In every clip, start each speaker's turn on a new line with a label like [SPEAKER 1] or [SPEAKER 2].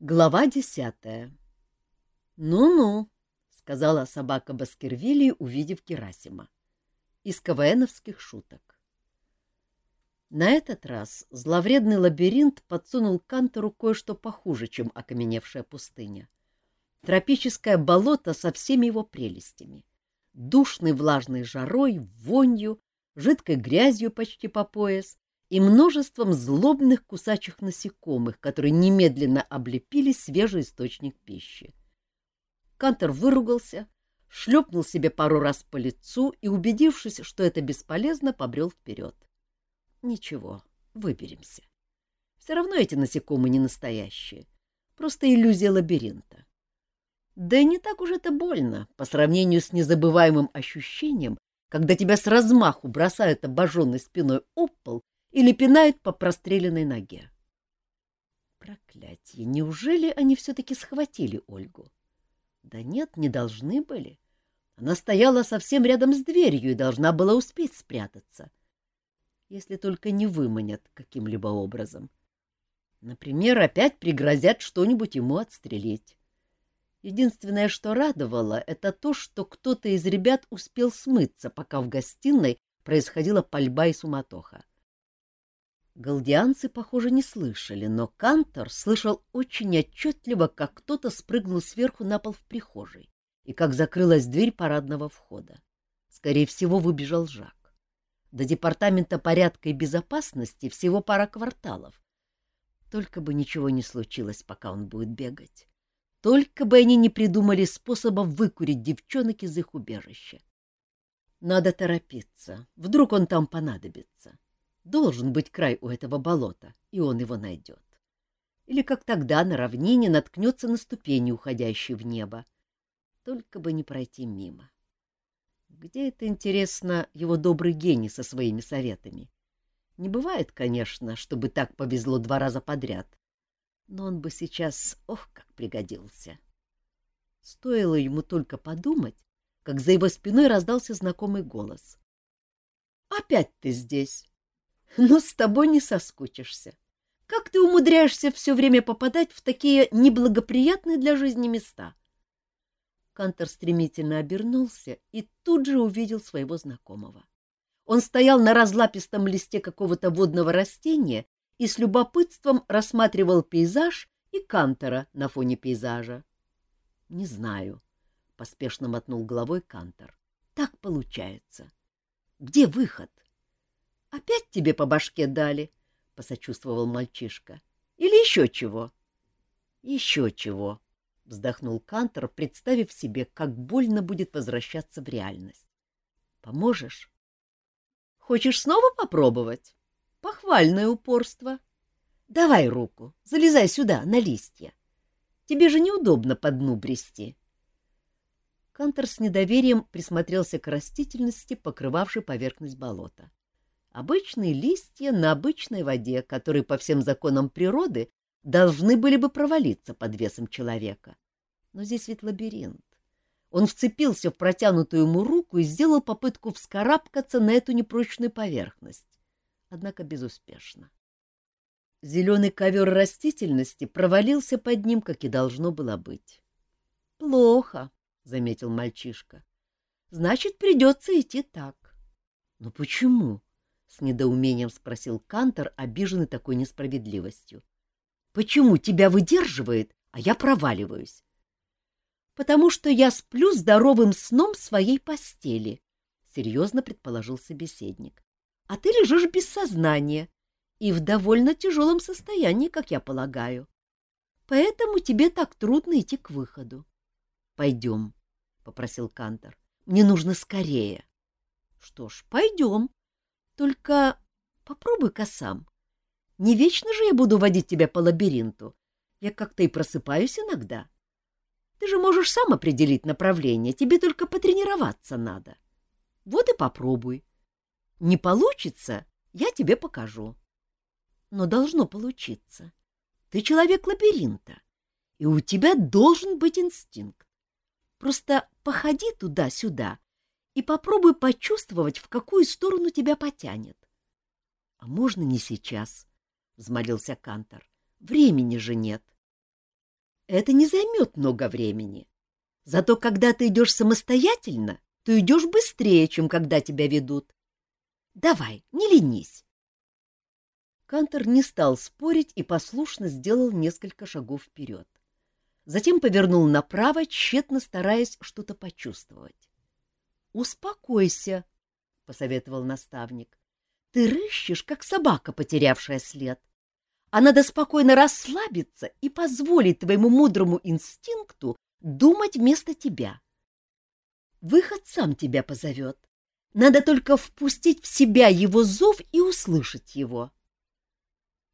[SPEAKER 1] Глава десятая «Ну-ну», — сказала собака Баскервилли, увидев Герасима. Из КВНовских шуток. На этот раз зловредный лабиринт подсунул Кантору кое-что похуже, чем окаменевшая пустыня. Тропическое болото со всеми его прелестями. Душной влажной жарой, вонью, жидкой грязью почти по пояс и множеством злобных кусачих насекомых, которые немедленно облепили свежий источник пищи. Кантер выругался, шлепнул себе пару раз по лицу и, убедившись, что это бесполезно, побрел вперед. Ничего, выберемся. Все равно эти насекомые не настоящие, просто иллюзия лабиринта. Да и не так уж это больно по сравнению с незабываемым ощущением, когда тебя с размаху бросают обожженной спиной об пол или пинают по простреленной ноге. Проклятие! Неужели они все-таки схватили Ольгу? Да нет, не должны были. Она стояла совсем рядом с дверью и должна была успеть спрятаться. Если только не выманят каким-либо образом. Например, опять пригрозят что-нибудь ему отстрелить. Единственное, что радовало, это то, что кто-то из ребят успел смыться, пока в гостиной происходила пальба и суматоха. Галдианцы, похоже, не слышали, но Кантор слышал очень отчетливо, как кто-то спрыгнул сверху на пол в прихожей и как закрылась дверь парадного входа. Скорее всего, выбежал Жак. До департамента порядка и безопасности всего пара кварталов. Только бы ничего не случилось, пока он будет бегать. Только бы они не придумали способа выкурить девчонок из их убежища. Надо торопиться, вдруг он там понадобится. Должен быть край у этого болота, и он его найдет. Или как тогда на равнине наткнется на ступени, уходящие в небо. Только бы не пройти мимо. Где это, интересно, его добрый гений со своими советами? Не бывает, конечно, чтобы так повезло два раза подряд. Но он бы сейчас, ох, как пригодился. Стоило ему только подумать, как за его спиной раздался знакомый голос. — Опять ты здесь! Но с тобой не соскучишься. Как ты умудряешься все время попадать в такие неблагоприятные для жизни места? Кантор стремительно обернулся и тут же увидел своего знакомого. Он стоял на разлапистом листе какого-то водного растения и с любопытством рассматривал пейзаж и Кантора на фоне пейзажа. — Не знаю, — поспешно мотнул головой Кантор. — Так получается. Где выход? — Опять тебе по башке дали? — посочувствовал мальчишка. — Или еще чего? — Еще чего, — вздохнул Кантор, представив себе, как больно будет возвращаться в реальность. — Поможешь? — Хочешь снова попробовать? Похвальное упорство. Давай руку, залезай сюда, на листья. Тебе же неудобно по дну брести. Кантор с недоверием присмотрелся к растительности, покрывавшей поверхность болота. Обычные листья на обычной воде, которые по всем законам природы должны были бы провалиться под весом человека. Но здесь ведь лабиринт. Он вцепился в протянутую ему руку и сделал попытку вскарабкаться на эту непрочную поверхность. Однако безуспешно. Зеленый ковер растительности провалился под ним, как и должно было быть. — Плохо, — заметил мальчишка. — Значит, придется идти так. — Но почему? — с недоумением спросил Кантор, обиженный такой несправедливостью. — Почему тебя выдерживает, а я проваливаюсь? — Потому что я сплю здоровым сном в своей постели, — серьезно предположил собеседник. — А ты лежишь без сознания и в довольно тяжелом состоянии, как я полагаю. Поэтому тебе так трудно идти к выходу. — Пойдем, — попросил Кантор. — Мне нужно скорее. — Что ж, пойдем, только попробуй-ка сам. Не вечно же я буду водить тебя по лабиринту. Я как-то и просыпаюсь иногда. Ты же можешь сам определить направление, тебе только потренироваться надо. Вот и попробуй. Не получится, я тебе покажу. Но должно получиться. Ты человек лабиринта, и у тебя должен быть инстинкт. Просто походи туда-сюда и попробуй почувствовать, в какую сторону тебя потянет. — А можно не сейчас? — взмолился Кантор. — Времени же нет. это не займет много времени. Зато когда ты идешь самостоятельно, то идешь быстрее, чем когда тебя ведут. Давай, не ленись. Кантор не стал спорить и послушно сделал несколько шагов вперед. Затем повернул направо, тщетно стараясь что-то почувствовать. — Успокойся, — посоветовал наставник. — Ты рыщешь, как собака, потерявшая след. А надо спокойно расслабиться и позволить твоему мудрому инстинкту думать вместо тебя. Выход сам тебя позовет. Надо только впустить в себя его зов и услышать его.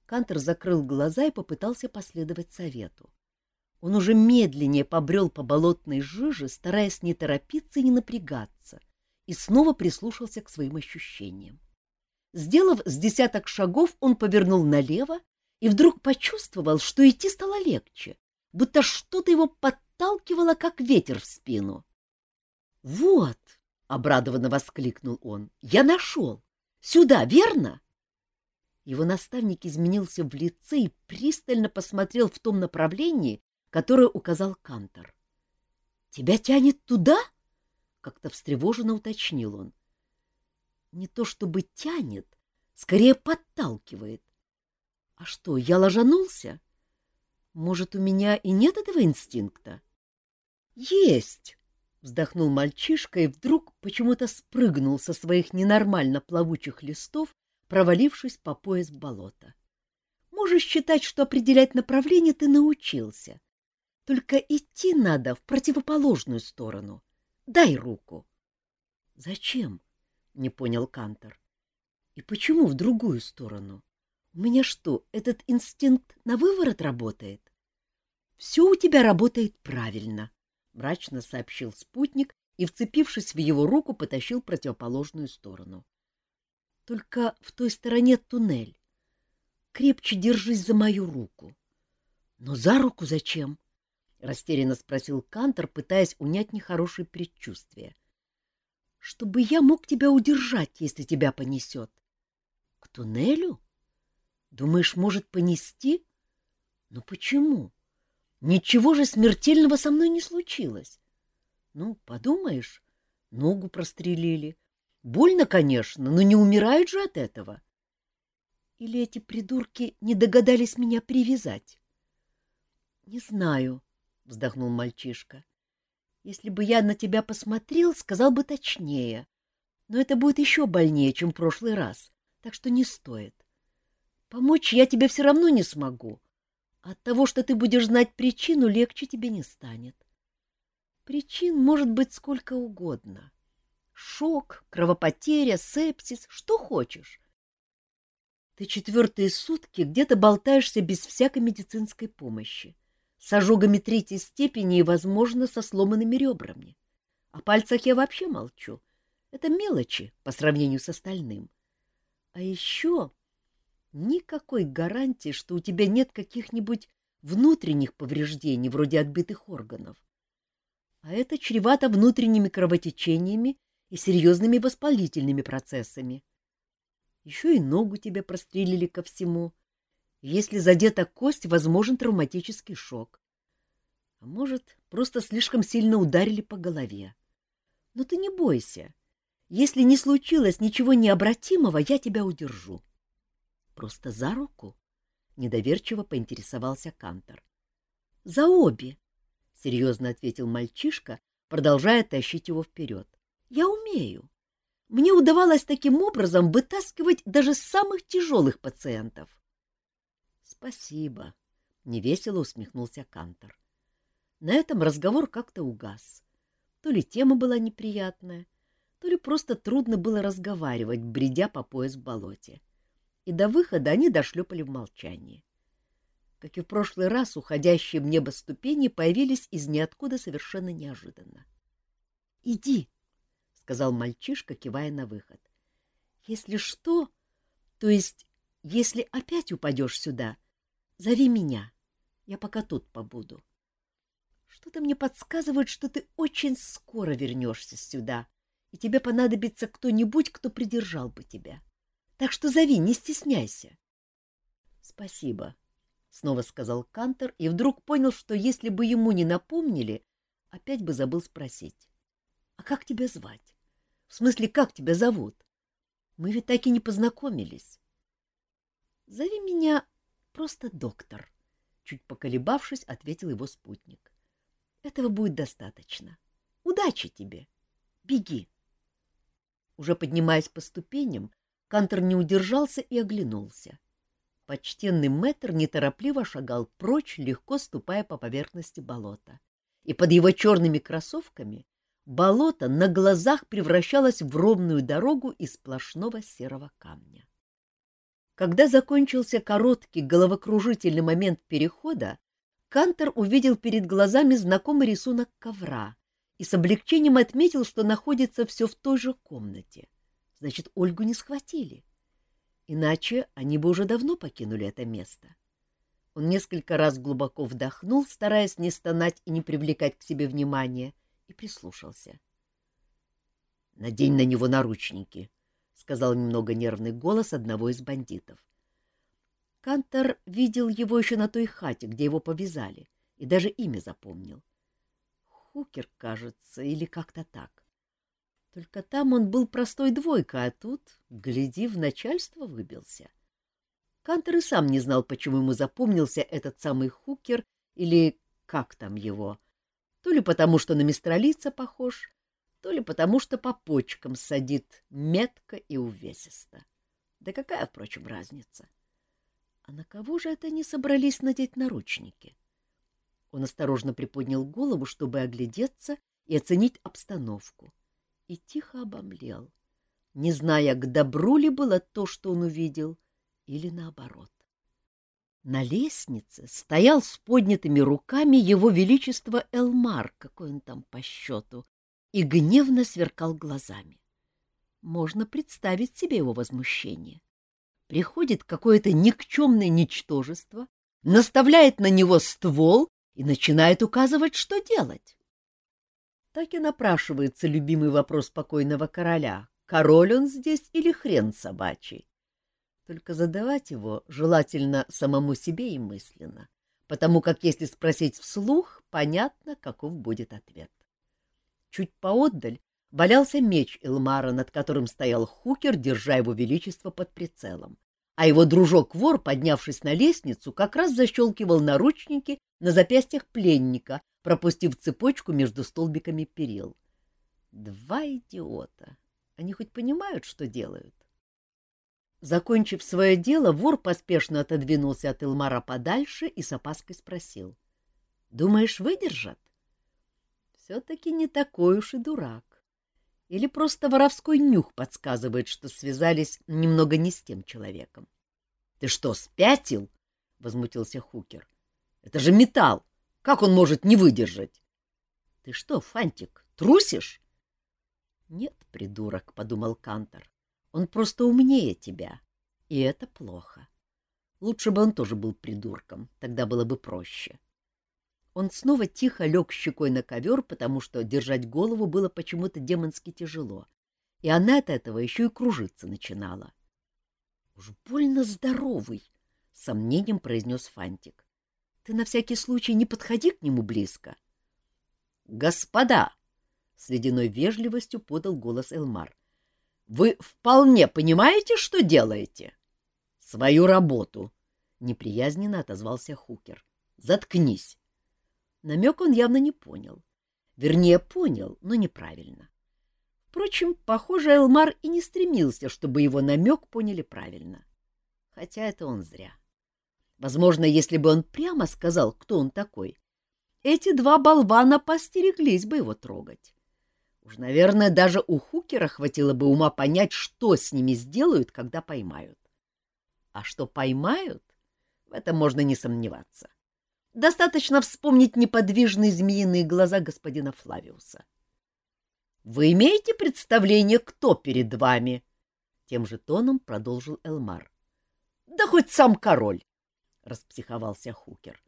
[SPEAKER 1] Кантер закрыл глаза и попытался последовать совету. Он уже медленнее побрел по болотной жиже, стараясь не торопиться и не напрягаться, и снова прислушался к своим ощущениям. Сделав с десяток шагов, он повернул налево и вдруг почувствовал, что идти стало легче, будто что-то его подталкивало, как ветер в спину. «Вот!» — обрадованно воскликнул он. «Я нашел! Сюда, верно?» Его наставник изменился в лице и пристально посмотрел в том направлении, которое указал Кантор. — Тебя тянет туда? — как-то встревоженно уточнил он. — Не то чтобы тянет, скорее подталкивает. А что, я ложанулся? Может, у меня и нет этого инстинкта? — Есть! — вздохнул мальчишка и вдруг почему-то спрыгнул со своих ненормально плавучих листов, провалившись по пояс болота. Можешь считать, что определять направление ты научился. Только идти надо в противоположную сторону. Дай руку. — Зачем? — не понял Кантор. — И почему в другую сторону? У меня что, этот инстинкт на выворот работает? — Все у тебя работает правильно, — мрачно сообщил спутник и, вцепившись в его руку, потащил противоположную сторону. — Только в той стороне туннель. Крепче держись за мою руку. — Но за руку зачем? Растерянно спросил Кантор, пытаясь унять нехорошее предчувствие. — Чтобы я мог тебя удержать, если тебя понесет. — К туннелю? Думаешь, может понести? Но почему? Ничего же смертельного со мной не случилось. Ну, подумаешь, ногу прострелили. Больно, конечно, но не умирают же от этого. Или эти придурки не догадались меня привязать? — Не знаю, — вздохнул мальчишка. — Если бы я на тебя посмотрел, сказал бы точнее. Но это будет еще больнее, чем в прошлый раз, так что не стоит. Помочь я тебе все равно не смогу. От того, что ты будешь знать причину, легче тебе не станет. Причин может быть сколько угодно. Шок, кровопотеря, сепсис, что хочешь. Ты четвертые сутки где-то болтаешься без всякой медицинской помощи с ожогами третьей степени и, возможно, со сломанными ребрами. О пальцах я вообще молчу. Это мелочи по сравнению с остальным. А еще никакой гарантии, что у тебя нет каких-нибудь внутренних повреждений, вроде отбитых органов. А это чревато внутренними кровотечениями и серьезными воспалительными процессами. Еще и ногу тебе прострелили ко всему — если задета кость, возможен травматический шок. А может, просто слишком сильно ударили по голове. Но ты не бойся. Если не случилось ничего необратимого, я тебя удержу. Просто за руку? Недоверчиво поинтересовался Кантор. За обе, серьезно ответил мальчишка, продолжая тащить его вперед. Я умею. Мне удавалось таким образом вытаскивать даже самых тяжелых пациентов. Спасибо, невесело усмехнулся Кантор. На этом разговор как-то угас. То ли тема была неприятная, то ли просто трудно было разговаривать, бредя по пояс в болоте. И до выхода они дошлепали в молчании. Как и в прошлый раз, уходящие в небо ступени появились из ниоткуда совершенно неожиданно. — Иди, — сказал мальчишка, кивая на выход. — Если что, то есть если опять упадешь сюда, зови меня. Я пока тут побуду. Что-то мне подсказывает, что ты очень скоро вернешься сюда, и тебе понадобится кто-нибудь, кто придержал бы тебя. Так что зови, не стесняйся. — Спасибо, — снова сказал Кантер и вдруг понял, что если бы ему не напомнили, опять бы забыл спросить. — А как тебя звать? В смысле, как тебя зовут? Мы ведь так и не познакомились. — Зови меня просто доктор, — чуть поколебавшись, ответил его спутник. — Этого будет достаточно. Удачи тебе. Беги. Уже поднимаясь по ступеням, Кантер не удержался и оглянулся. Почтенный мэтр неторопливо шагал прочь, легко ступая по поверхности болота. И под его черными кроссовками болото на глазах превращалось в ровную дорогу из сплошного серого камня. Когда закончился короткий головокружительный момент перехода, Кантер увидел перед глазами знакомый рисунок ковра и с облегчением отметил, что находится все в той же комнате. Значит, Ольгу не схватили. — Иначе они бы уже давно покинули это место. Он несколько раз глубоко вдохнул, стараясь не стонать и не привлекать к себе внимания, и прислушался. — Надень на него наручники, — сказал немного нервный голос одного из бандитов. Кантор видел его еще на той хате, где его повязали, и даже имя запомнил. Хукер, кажется, или как-то так. Только там он был простой двойка, а тут, гляди, в начальство выбился. Кантер и сам не знал, почему ему запомнился этот самый хукер или как там его. То ли потому, что на мистралица похож, то ли потому, что по почкам садит метко и увесисто. Да какая, впрочем, разница? А на кого же это они собрались надеть наручники? Он осторожно приподнял голову, чтобы оглядеться и оценить обстановку. — и тихо обомлел, не зная, к добру ли было то, что он увидел, или наоборот. На лестнице стоял с поднятыми руками его величество Элмар, какой он там по счету, и гневно сверкал глазами. Можно представить себе его возмущение. Приходит какое-то никчемное ничтожество, наставляет на него ствол и начинает указывать, что делать так и напрашивается любимый вопрос покойного короля — король он здесь или хрен собачий? Только задавать его желательно самому себе и мысленно, потому как если спросить вслух, понятно, каков будет ответ. Чуть поотдаль валялся меч Элмара, над которым стоял хукер, держа его величество под прицелом. А его дружок-вор, поднявшись на лестницу, как раз защелкивал наручники на запястьях пленника, пропустив цепочку между столбиками перил. Два идиота. Они хоть понимают, что делают? Закончив свое дело, вор поспешно отодвинулся от Илмара подальше и с опаской спросил. — Думаешь, выдержат? Все-таки не такой уж и дурак. Или просто воровской нюх подсказывает, что связались немного не с тем человеком. — Ты что, спятил? — возмутился Хукер. — Это же металл! Как он может не выдержать? — Ты что, Фантик, трусишь? — Нет, придурок, — подумал Кантор. — Он просто умнее тебя. И это плохо. Лучше бы он тоже был придурком, тогда было бы проще. Он снова тихо лег щекой на ковер, потому что держать голову было почему-то демонски тяжело, и она от этого еще и кружиться начинала. — Уж больно здоровый, — сомнением произнес Фантик. Ты на всякий случай не подходи к нему близко. — Господа! — с ледяной вежливостью подал голос Элмар. — Вы вполне понимаете, что делаете? — Свою работу! — неприязненно отозвался Хукер. — Заткнись! Намек он явно не понял. Вернее, понял, но неправильно. Впрочем, похоже, Элмар и не стремился, чтобы его намек поняли правильно. Хотя это он зря. — Возможно, если бы он прямо сказал, кто он такой, эти два болвана постереглись бы его трогать. Уж, наверное, даже у Хукера хватило бы ума понять, что с ними сделают, когда поймают. А что поймают, в этом можно не сомневаться. Достаточно вспомнить неподвижные змеиные глаза господина Флавиуса. — Вы имеете представление, кто перед вами? — тем же тоном продолжил Элмар. — Да хоть сам король. — распсиховался Хукер.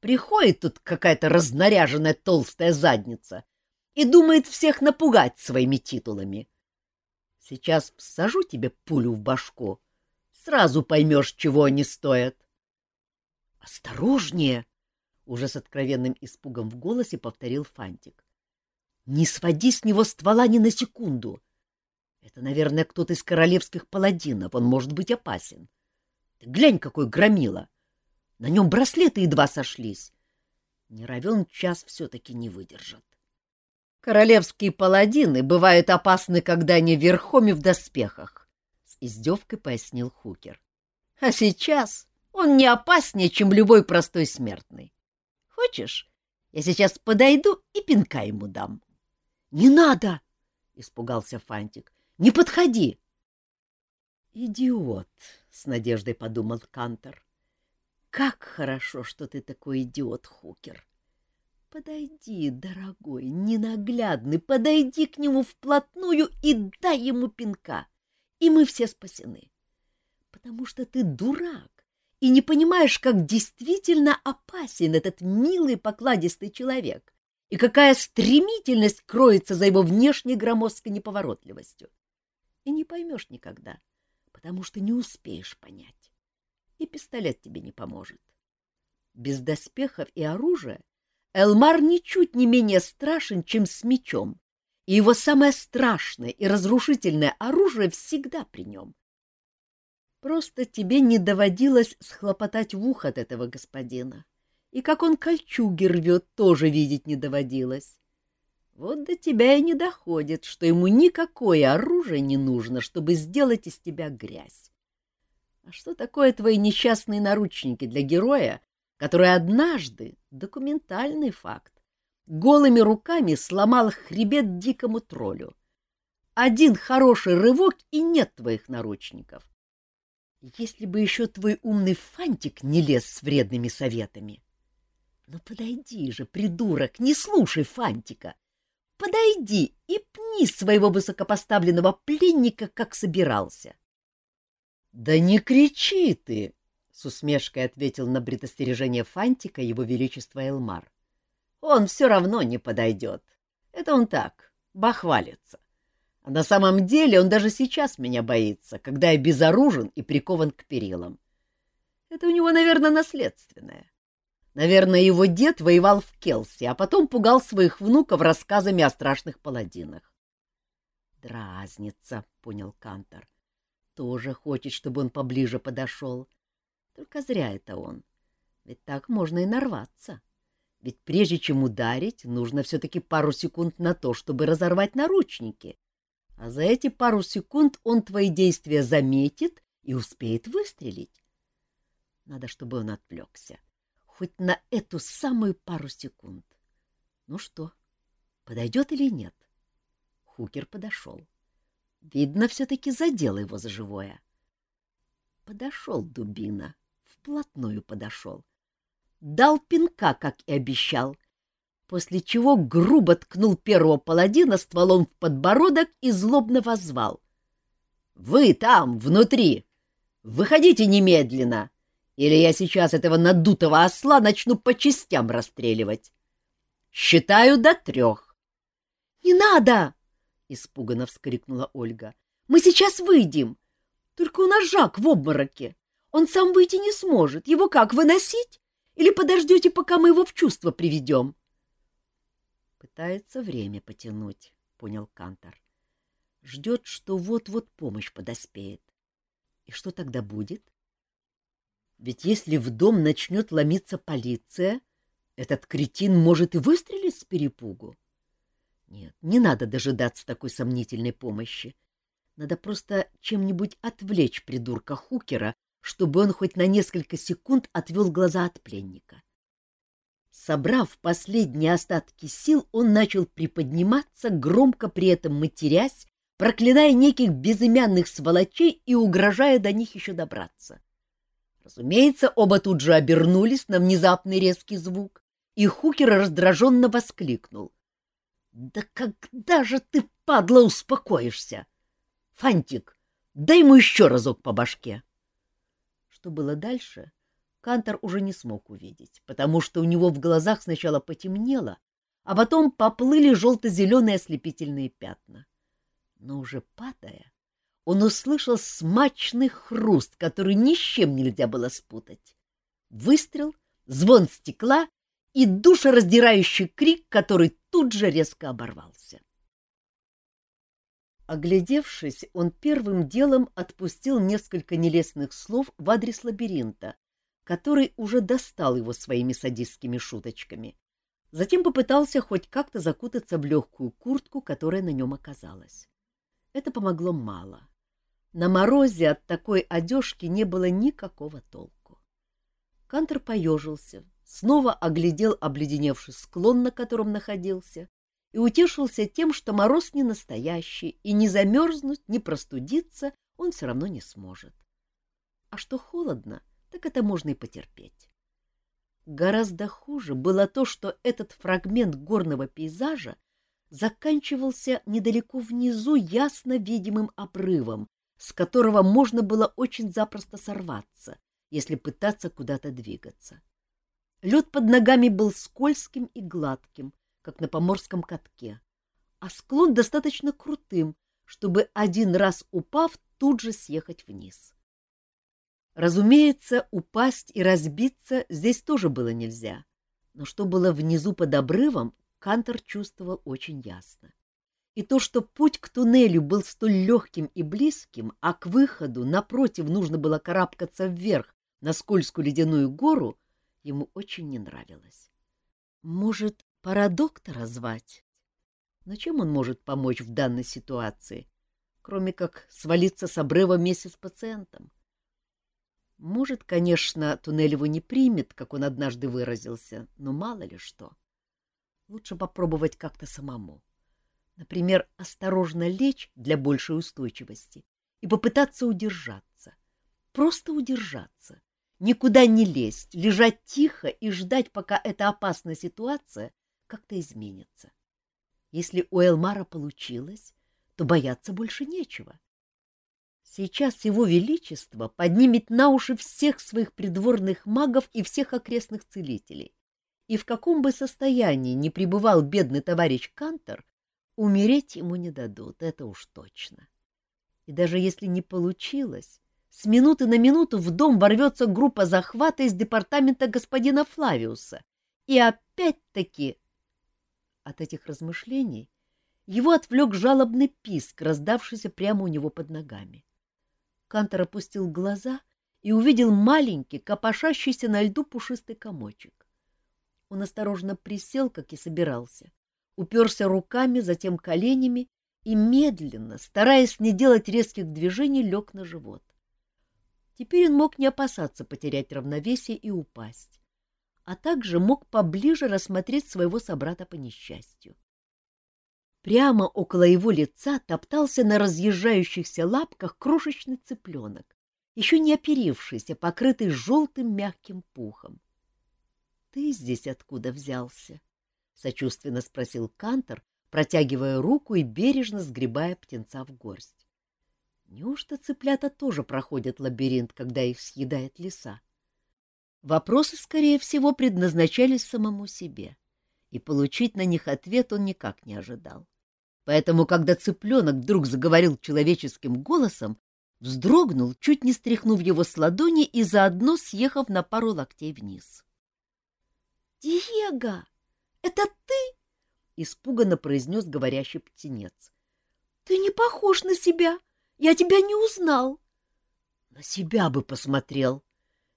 [SPEAKER 1] «Приходит тут какая-то разнаряженная толстая задница и думает всех напугать своими титулами. Сейчас всажу тебе пулю в башку, сразу поймешь, чего они стоят». Осторожнее! Уже с откровенным испугом в голосе повторил Фантик. Не своди с него ствола ни на секунду. Это, наверное, кто-то из королевских паладинов, он может быть опасен. Ты глянь, какой громила! На нем браслеты едва сошлись. Не равен час все-таки не выдержат. Королевские паладины бывают опасны, когда они верхом и в доспехах, — с издевкой пояснил Хукер. А сейчас он не опаснее, чем любой простой смертный. Хочешь, я сейчас подойду и пинка ему дам? — Не надо! — испугался Фантик. — Не подходи! — Идиот! — с надеждой подумал Кантор. — Как хорошо, что ты такой идиот, Хукер! Подойди, дорогой, ненаглядный, подойди к нему вплотную и дай ему пинка, и мы все спасены. Потому что ты дурак и не понимаешь, как действительно опасен этот милый покладистый человек и какая стремительность кроется за его внешней громоздкой неповоротливостью. И не поймешь никогда, потому что не успеешь понять. И пистолет тебе не поможет. Без доспехов и оружия Элмар ничуть не менее страшен, чем с мечом, и его самое страшное и разрушительное оружие всегда при нем. Просто тебе не доводилось схлопотать в ухо от этого господина, и как он кольчуги рвет, тоже видеть не доводилось. Вот до тебя и не доходит, что ему никакое оружие не нужно, чтобы сделать из тебя грязь. А что такое твои несчастные наручники для героя, который однажды, документальный факт, голыми руками сломал хребет дикому троллю. Один хороший рывок, и нет твоих наручников. Если бы еще твой умный фантик не лез с вредными советами. Ну подойди же, придурок, не слушай фантика. Подойди и пни своего высокопоставленного пленника, как собирался. — Да не кричи ты! с усмешкой ответил на предостережение Фантика его величество Элмар. Он все равно не подойдет. Это он так, бахвалится. На самом деле он даже сейчас меня боится, когда я безоружен и прикован к перилам. Это у него, наверное, наследственное. Наверное, его дед воевал в Келси, а потом пугал своих внуков рассказами о страшных паладинах. Дразнится, — понял Кантор. Тоже хочет, чтобы он поближе подошел. Только зря это он. Ведь так можно и нарваться. Ведь прежде чем ударить, нужно все-таки пару секунд на то, чтобы разорвать наручники. А за эти пару секунд он твои действия заметит и успеет выстрелить. Надо, чтобы он отвлекся. Хоть на эту самую пару секунд. Ну что, подойдет или нет? Хукер подошел. Видно, все-таки задел его за живое. Подошел дубина вплотную подошел. Дал пинка, как и обещал, после чего грубо ткнул первого паладина стволом в подбородок и злобно возвал. — Вы там, внутри! Выходите немедленно, или я сейчас этого надутого осла начну по частям расстреливать. Считаю до трех. — Не надо! — испуганно вскрикнула Ольга. — Мы сейчас выйдем. Только у нас Жак в обмороке. Он сам выйти не сможет. Его как, выносить? Или подождете, пока мы его в чувство приведем? Пытается время потянуть, понял Кантор. Ждет, что вот-вот помощь подоспеет. И что тогда будет? Ведь если в дом начнет ломиться полиция, этот кретин может и выстрелить с перепугу. Нет, не надо дожидаться такой сомнительной помощи. Надо просто чем-нибудь отвлечь придурка Хукера, чтобы он хоть на несколько секунд отвел глаза от пленника. Собрав последние остатки сил, он начал приподниматься, громко при этом матерясь, проклиная неких безымянных сволочей и угрожая до них еще добраться. Разумеется, оба тут же обернулись на внезапный резкий звук, и Хукер раздраженно воскликнул. — Да когда же ты, падла, успокоишься? Фантик, дай ему еще разок по башке. — что было дальше, Кантор уже не смог увидеть, потому что у него в глазах сначала потемнело, а потом поплыли желто-зеленые ослепительные пятна. Но уже падая, он услышал смачный хруст, который ни с чем нельзя было спутать. Выстрел, звон стекла и душераздирающий крик, который тут же резко оборвался. Оглядевшись, он первым делом отпустил несколько нелестных слов в адрес лабиринта, который уже достал его своими садистскими шуточками. Затем попытался хоть как-то закутаться в легкую куртку, которая на нем оказалась. Это помогло мало. На морозе от такой одежки не было никакого толку. Кантер поежился, снова оглядел обледеневший склон, на котором находился, и утешился тем, что мороз не настоящий, и не замерзнуть, не простудиться он все равно не сможет. А что холодно, так это можно и потерпеть. Гораздо хуже было то, что этот фрагмент горного пейзажа заканчивался недалеко внизу ясно видимым обрывом, с которого можно было очень запросто сорваться, если пытаться куда-то двигаться. Лед под ногами был скользким и гладким, как на поморском катке, а склон достаточно крутым, чтобы один раз упав, тут же съехать вниз. Разумеется, упасть и разбиться здесь тоже было нельзя, но что было внизу под обрывом, Кантор чувствовал очень ясно. И то, что путь к туннелю был столь легким и близким, а к выходу, напротив, нужно было карабкаться вверх на скользкую ледяную гору, ему очень не нравилось. Может, Пора доктора звать. Но чем он может помочь в данной ситуации, кроме как свалиться с обрыва вместе с пациентом? Может, конечно, туннель его не примет, как он однажды выразился, но мало ли что. Лучше попробовать как-то самому. Например, осторожно лечь для большей устойчивости и попытаться удержаться. Просто удержаться. Никуда не лезть, лежать тихо и ждать, пока эта опасная ситуация как-то изменится. Если у Элмара получилось, то бояться больше нечего. Сейчас его величество поднимет на уши всех своих придворных магов и всех окрестных целителей. И в каком бы состоянии ни пребывал бедный товарищ Кантор, умереть ему не дадут, это уж точно. И даже если не получилось, с минуты на минуту в дом ворвется группа захвата из департамента господина Флавиуса, и опять-таки от этих размышлений его отвлек жалобный писк, раздавшийся прямо у него под ногами. Кантор опустил глаза и увидел маленький, копошащийся на льду пушистый комочек. Он осторожно присел, как и собирался, уперся руками, затем коленями и медленно, стараясь не делать резких движений, лег на живот. Теперь он мог не опасаться потерять равновесие и упасть а также мог поближе рассмотреть своего собрата по несчастью. Прямо около его лица топтался на разъезжающихся лапках крошечный цыпленок, еще не оперившийся, покрытый желтым мягким пухом. — Ты здесь откуда взялся? — сочувственно спросил Кантор, протягивая руку и бережно сгребая птенца в горсть. Неужто цыплята тоже проходят лабиринт, когда их съедает лиса? — Вопросы, скорее всего, предназначались самому себе, и получить на них ответ он никак не ожидал. Поэтому, когда цыпленок вдруг заговорил человеческим голосом, вздрогнул, чуть не стряхнув его с ладони и заодно съехав на пару локтей вниз. — Диего, это ты? — испуганно произнес говорящий птенец. — Ты не похож на себя. Я тебя не узнал. — На себя бы посмотрел,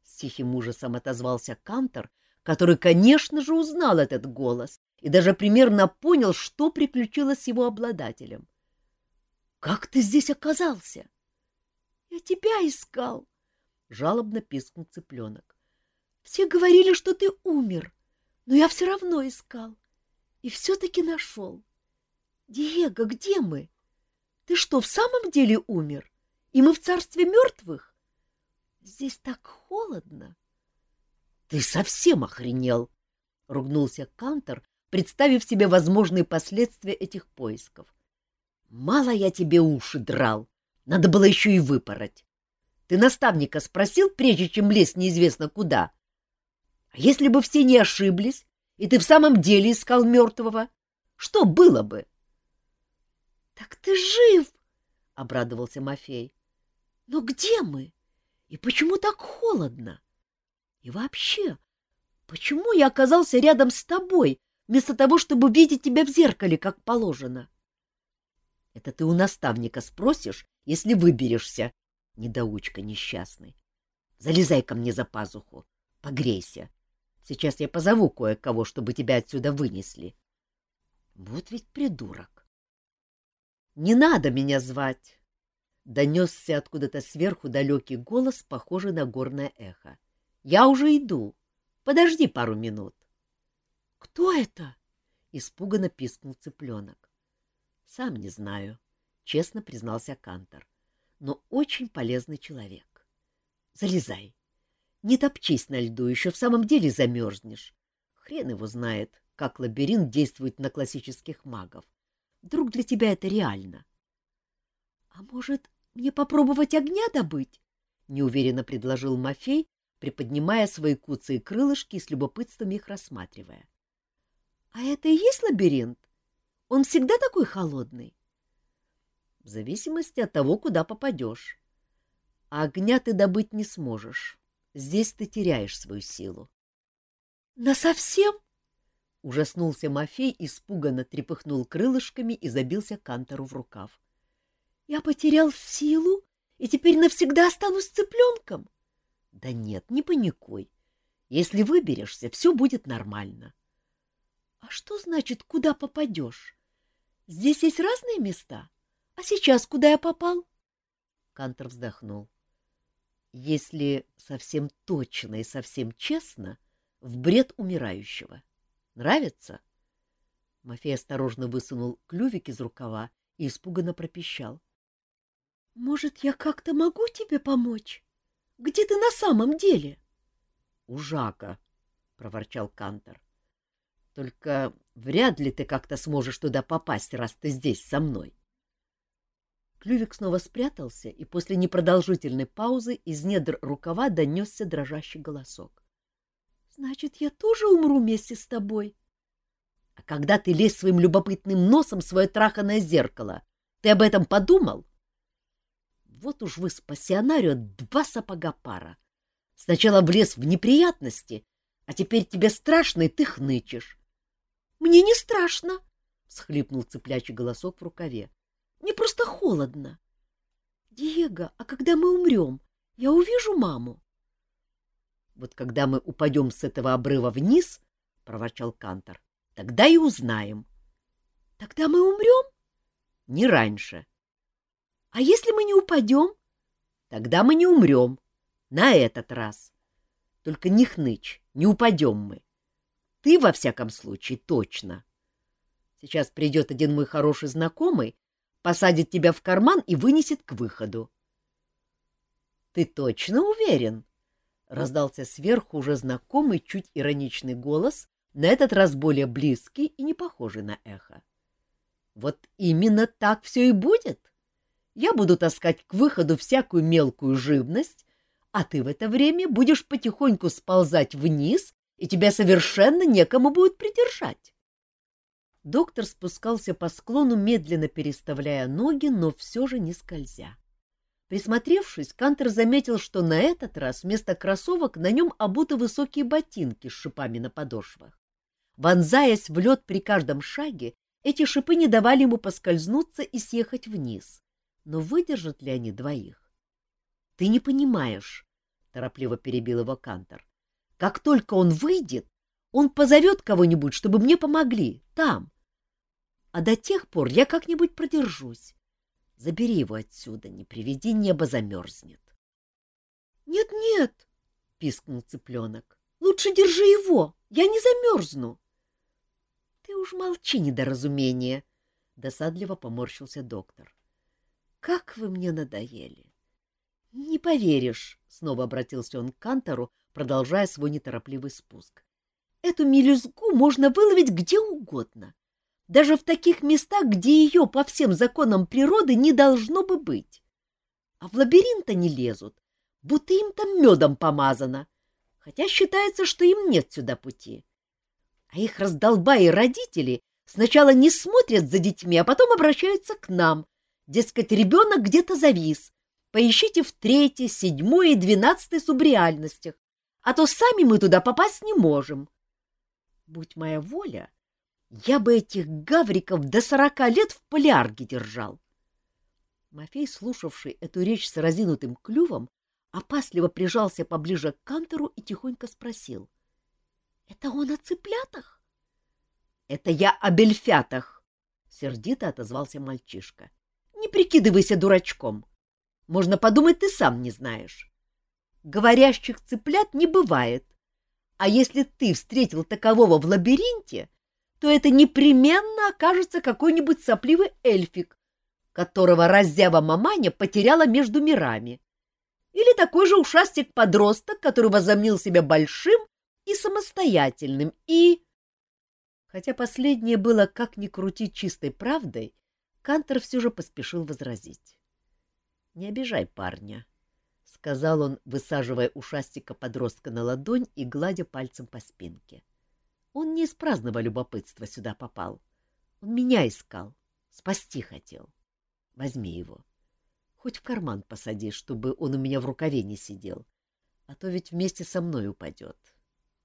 [SPEAKER 1] с тихим ужасом отозвался Кантор, который, конечно же, узнал этот голос и даже примерно понял, что приключилось с его обладателем. — Как ты здесь оказался? — Я тебя искал, — жалобно пискнул цыпленок. — Все говорили, что ты умер, но я все равно искал и все-таки нашел. — Диего, где мы? Ты что, в самом деле умер? И мы в царстве мертвых? Здесь так холодно. — Ты совсем охренел! — ругнулся Кантор, представив себе возможные последствия этих поисков. — Мало я тебе уши драл, надо было еще и выпороть. Ты наставника спросил, прежде чем лезть неизвестно куда? А если бы все не ошиблись, и ты в самом деле искал мертвого, что было бы? — Так ты жив! — обрадовался Мафей. — Но где мы? — и почему так холодно? И вообще, почему я оказался рядом с тобой, вместо того, чтобы видеть тебя в зеркале, как положено? Это ты у наставника спросишь, если выберешься, недоучка несчастный. Залезай ко мне за пазуху, погрейся. Сейчас я позову кое-кого, чтобы тебя отсюда вынесли. Вот ведь придурок. Не надо меня звать. Донесся откуда-то сверху далекий голос, похожий на горное эхо. Я уже иду. Подожди пару минут. Кто это? Испуганно пискнул цыпленок. Сам не знаю, честно признался Кантор, но очень полезный человек. Залезай. Не топчись на льду, еще в самом деле замерзнешь. Хрен его знает, как лабиринт действует на классических магов. Вдруг для тебя это реально? — А может, мне попробовать огня добыть? — неуверенно предложил Мафей, приподнимая свои куцы и крылышки и с любопытством их рассматривая. — А это и есть лабиринт? Он всегда такой холодный? — В зависимости от того, куда попадешь. А огня ты добыть не сможешь. Здесь ты теряешь свою силу. — Насовсем? — ужаснулся Мафей, испуганно трепыхнул крылышками и забился Кантору в рукав. — Я потерял силу и теперь навсегда останусь цыпленком? — Да нет, не паникуй. Если выберешься, все будет нормально. — А что значит, куда попадешь? Здесь есть разные места. А сейчас куда я попал? Кантор вздохнул. Если совсем точно и совсем честно, в бред умирающего. Нравится? Мафей осторожно высунул клювик из рукава и испуганно пропищал. — Может, я как-то могу тебе помочь? Где ты на самом деле? — У Жака, — проворчал Кантор. — Только Вряд ли ты как-то сможешь туда попасть, раз ты здесь со мной. Клювик снова спрятался, и после непродолжительной паузы из недр рукава донесся дрожащий голосок. — Значит, я тоже умру вместе с тобой? — А когда ты лезь своим любопытным носом в свое траханное зеркало, ты об этом подумал? Вот уж вы с пассионарио два сапога пара. Сначала влез в неприятности, а теперь тебе страшно, и ты хнычешь. Мне не страшно, — всхлипнул цыплячий голосок в рукаве. — Мне просто холодно. — Диего, а когда мы умрем, я увижу маму? — Вот когда мы упадем с этого обрыва вниз, — проворчал Кантор, — тогда и узнаем. — Тогда мы умрем? — Не раньше. — А если мы не упадем? — Тогда мы не умрем. На этот раз. Только не хнычь, не упадем мы. Ты, во всяком случае, точно. Сейчас придет один мой хороший знакомый, посадит тебя в карман и вынесет к выходу. — Ты точно уверен? — раздался сверху уже знакомый, чуть ироничный голос, на этот раз более близкий и не похожий на эхо. — Вот именно так все и будет. Я буду таскать к выходу всякую мелкую живность, а ты в это время будешь потихоньку сползать вниз и тебя совершенно некому будет придержать. Доктор спускался по склону, медленно переставляя ноги, но все же не скользя. Присмотревшись, Кантер заметил, что на этот раз вместо кроссовок на нем обуты высокие ботинки с шипами на подошвах. Вонзаясь в лед при каждом шаге, эти шипы не давали ему поскользнуться и съехать вниз. Но выдержат ли они двоих? — Ты не понимаешь, — торопливо перебил его Кантор. Как только он выйдет, он позовет кого-нибудь, чтобы мне помогли, там. А до тех пор я как-нибудь продержусь. Забери его отсюда, не приведи, небо замерзнет. «Нет, — Нет-нет, — пискнул цыпленок, — лучше держи его, я не замерзну. — Ты уж молчи, недоразумение, — досадливо поморщился доктор. — Как вы мне надоели! — Не поверишь, — снова обратился он к Кантору, продолжая свой неторопливый спуск. Эту мелюзгу можно выловить где угодно, даже в таких местах, где ее по всем законам природы не должно бы быть. А в лабиринт они лезут, будто им там медом помазано, хотя считается, что им нет сюда пути. А их раздолбаи родители сначала не смотрят за детьми, а потом обращаются к нам. Дескать, ребенок где-то завис. Поищите в третьей, седьмой и двенадцатой субреальностях а то сами мы туда попасть не можем. Будь моя воля, я бы этих гавриков до сорока лет в полярге держал. Мафей, слушавший эту речь с разинутым клювом, опасливо прижался поближе к Кантору и тихонько спросил. — Это он о цыплятах? — Это я о бельфятах, — сердито отозвался мальчишка. — прикидывайся дурачком. Можно подумать, ты сам не знаешь. Говорящих цыплят не бывает. А если ты встретил такового в лабиринте, то это непременно окажется какой-нибудь сопливый эльфик, которого раззява маманя потеряла между мирами. Или такой же ушастик-подросток, который возомнил себя большим и самостоятельным, и... Хотя последнее было как ни крутить чистой правдой, Кантер все же поспешил возразить. — Не обижай парня, — сказал он, высаживая ушастика-подростка на ладонь и гладя пальцем по спинке. Он не из праздного любопытства сюда попал. Он меня искал, спасти хотел. Возьми его. Хоть в карман посади, чтобы он у меня в рукаве не сидел, а то ведь вместе со мной упадет.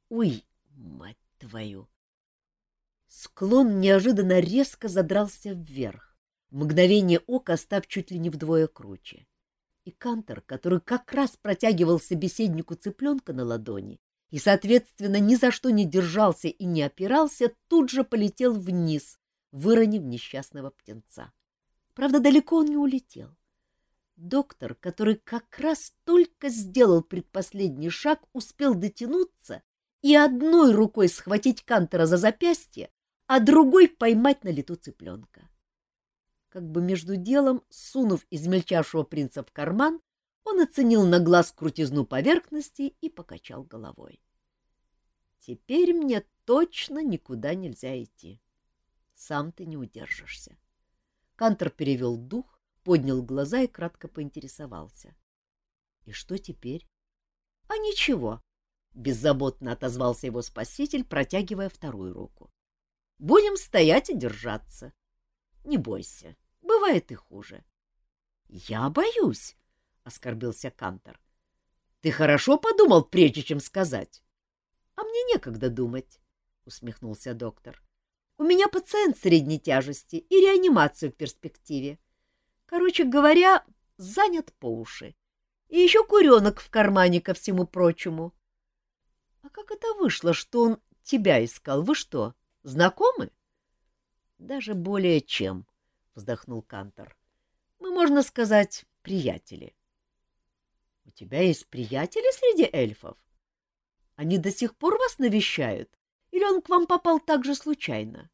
[SPEAKER 1] Уй, мать твою! Склон неожиданно резко задрался вверх, мгновение ока став чуть ли не вдвое круче. И Кантор, который как раз протягивал собеседнику цыпленка на ладони и, соответственно, ни за что не держался и не опирался, тут же полетел вниз, выронив несчастного птенца. Правда, далеко он не улетел. Доктор, который как раз только сделал предпоследний шаг, успел дотянуться и одной рукой схватить Кантера за запястье, а другой поймать на лету цыпленка. Как бы между делом, сунув измельчавшего принца в карман, он оценил на глаз крутизну поверхности и покачал головой. «Теперь мне точно никуда нельзя идти. Сам ты не удержишься». Кантор перевел дух, поднял глаза и кратко поинтересовался. — И что теперь? — А ничего, — беззаботно отозвался его спаситель, протягивая вторую руку. — Будем стоять и держаться. Не бойся, бывает и хуже. — Я боюсь, — оскорбился Кантор. — Ты хорошо подумал, прежде чем сказать? — А мне некогда думать, — усмехнулся доктор. У меня пациент средней тяжести и реанимация в перспективе. Короче говоря, занят по уши. И еще куренок в кармане ко всему прочему. А как это вышло, что он тебя искал? Вы что, знакомы? Даже более чем, вздохнул Кантор. Мы, можно сказать, приятели. У тебя есть приятели среди эльфов? Они до сих пор вас навещают? Или он к вам попал так же случайно?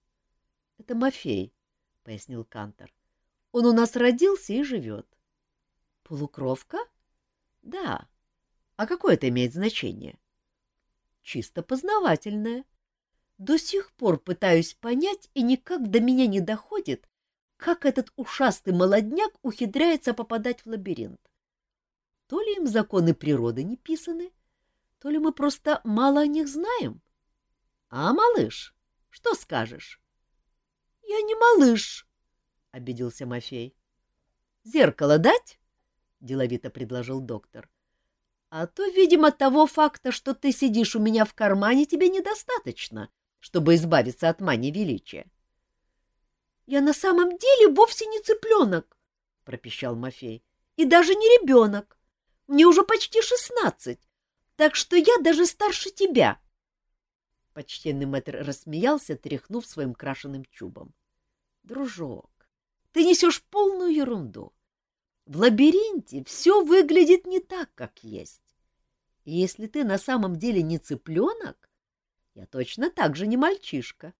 [SPEAKER 1] — Это Мафей, — пояснил Кантор. — Он у нас родился и живет. — Полукровка? — Да. А какое это имеет значение? — Чисто познавательное. До сих пор пытаюсь понять, и никак до меня не доходит, как этот ушастый молодняк ухитряется попадать в лабиринт. То ли им законы природы не писаны, то ли мы просто мало о них знаем. А, малыш, что скажешь? — Я не малыш, — обиделся Мафей. — Зеркало дать? — деловито предложил доктор. — А то, видимо, того факта, что ты сидишь у меня в кармане, тебе недостаточно, чтобы избавиться от мании величия. — Я на самом деле вовсе не цыпленок, — пропищал Мафей, — и даже не ребенок. Мне уже почти шестнадцать, так что я даже старше тебя. — Почтенный мэтр рассмеялся, тряхнув своим крашеным чубом. — Дружок, ты несешь полную ерунду. В лабиринте все выглядит не так, как есть. И если ты на самом деле не цыпленок, я точно так же не мальчишка.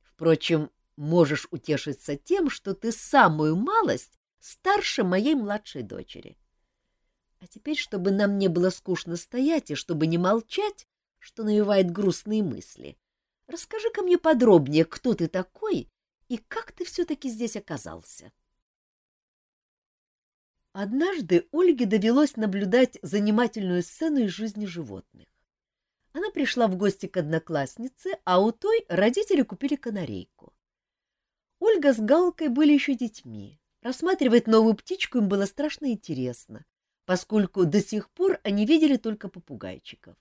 [SPEAKER 1] Впрочем, можешь утешиться тем, что ты самую малость старше моей младшей дочери. А теперь, чтобы нам не было скучно стоять и чтобы не молчать, что навевает грустные мысли. Расскажи-ка мне подробнее, кто ты такой и как ты все-таки здесь оказался. Однажды Ольге довелось наблюдать занимательную сцену из жизни животных. Она пришла в гости к однокласснице, а у той родители купили канарейку. Ольга с Галкой были еще детьми. Рассматривать новую птичку им было страшно интересно, поскольку до сих пор они видели только попугайчиков.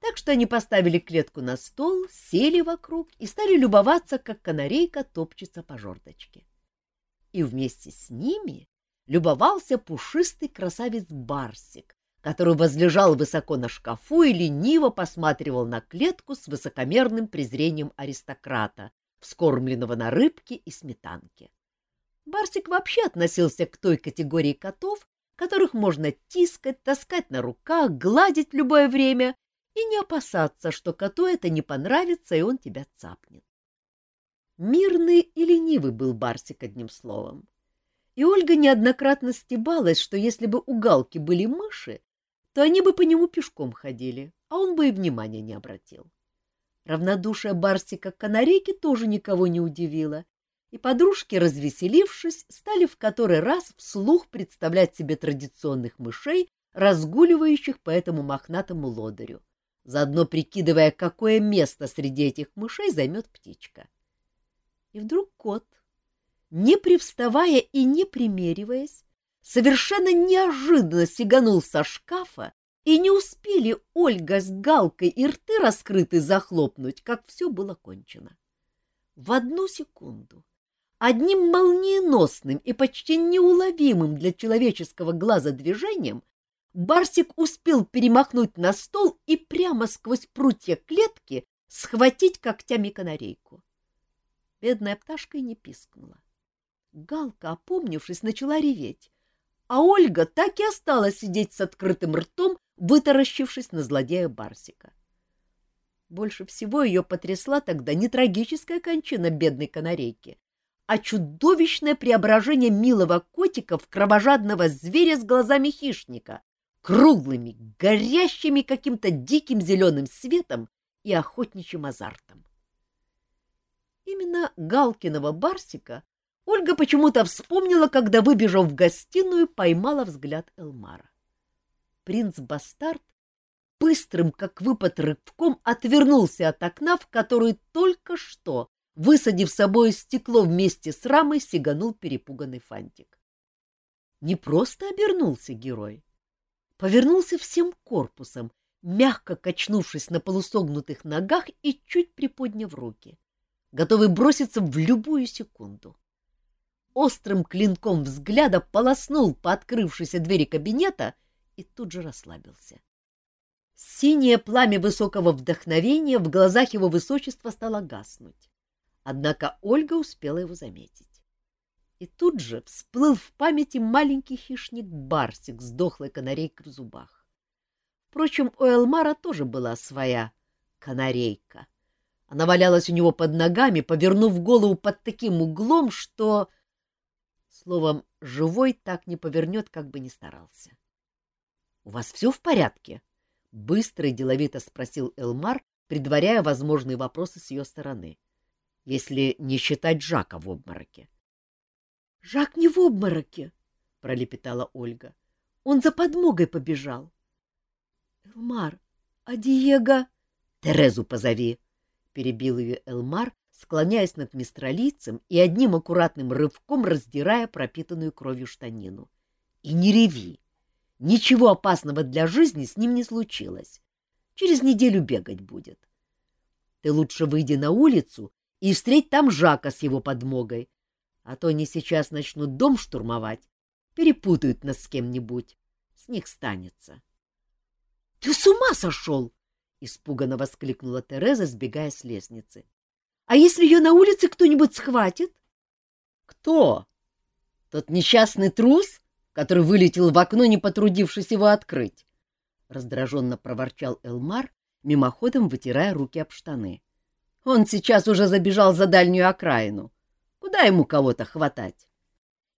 [SPEAKER 1] Так что они поставили клетку на стол, сели вокруг и стали любоваться, как канарейка топчется по жердочке. И вместе с ними любовался пушистый красавец Барсик, который возлежал высоко на шкафу и лениво посматривал на клетку с высокомерным презрением аристократа, вскормленного на рыбке и сметанке. Барсик вообще относился к той категории котов, которых можно тискать, таскать на руках, гладить любое время и не опасаться, что коту это не понравится, и он тебя цапнет. Мирный и ленивый был Барсик, одним словом. И Ольга неоднократно стебалась, что если бы у Галки были мыши, то они бы по нему пешком ходили, а он бы и внимания не обратил. Равнодушие Барсика к канарейке тоже никого не удивило, и подружки, развеселившись, стали в который раз вслух представлять себе традиционных мышей, разгуливающих по этому мохнатому лодырю, заодно прикидывая, какое место среди этих мышей займет птичка. И вдруг кот, не привставая и не примериваясь, совершенно неожиданно сиганул со шкафа, и не успели Ольга с Галкой и рты раскрыты захлопнуть, как все было кончено. В одну секунду одним молниеносным и почти неуловимым для человеческого глаза движением Барсик успел перемахнуть на стол и прямо сквозь прутья клетки схватить когтями канарейку. Бедная пташка и не пискнула. Галка, опомнившись, начала реветь а Ольга так и осталась сидеть с открытым ртом, вытаращившись на злодея Барсика. Больше всего ее потрясла тогда не трагическая кончина бедной канарейки, а чудовищное преображение милого котика в кровожадного зверя с глазами хищника, круглыми, горящими каким-то диким зеленым светом и охотничьим азартом. Именно Галкиного Барсика Ольга почему-то вспомнила, когда, выбежав в гостиную, поймала взгляд Элмара. Принц-бастард быстрым, как выпад рывком, отвернулся от окна, в который только что, высадив собой стекло вместе с рамой, сиганул перепуганный фантик. Не просто обернулся герой, повернулся всем корпусом, мягко качнувшись на полусогнутых ногах и чуть приподняв руки, готовый броситься в любую секунду острым клинком взгляда полоснул по открывшейся двери кабинета и тут же расслабился. Синее пламя высокого вдохновения в глазах его высочества стало гаснуть. Однако Ольга успела его заметить. И тут же всплыл в памяти маленький хищник Барсик с дохлой канарейкой в зубах. Впрочем, у Элмара тоже была своя канарейка. Она валялась у него под ногами, повернув голову под таким углом, что Словом, живой так не повернет, как бы ни старался. — У вас все в порядке? — быстро и деловито спросил Элмар, предваряя возможные вопросы с ее стороны, если не считать Жака в обмороке. — Жак не в обмороке, — пролепетала Ольга. — Он за подмогой побежал. — Элмар, а Диего... — Терезу позови, — перебил ее Элмар, склоняясь над мистралийцем и одним аккуратным рывком раздирая пропитанную кровью штанину. — И не реви! Ничего опасного для жизни с ним не случилось. Через неделю бегать будет. Ты лучше выйди на улицу и встреть там Жака с его подмогой, а то они сейчас начнут дом штурмовать, перепутают нас с кем-нибудь. С них станется. — Ты с ума сошел! — испуганно воскликнула Тереза, сбегая с лестницы. А если ее на улице кто-нибудь схватит? — Кто? Тот несчастный трус, который вылетел в окно, не потрудившись его открыть? — раздраженно проворчал Элмар, мимоходом вытирая руки об штаны. — Он сейчас уже забежал за дальнюю окраину. Куда ему кого-то хватать?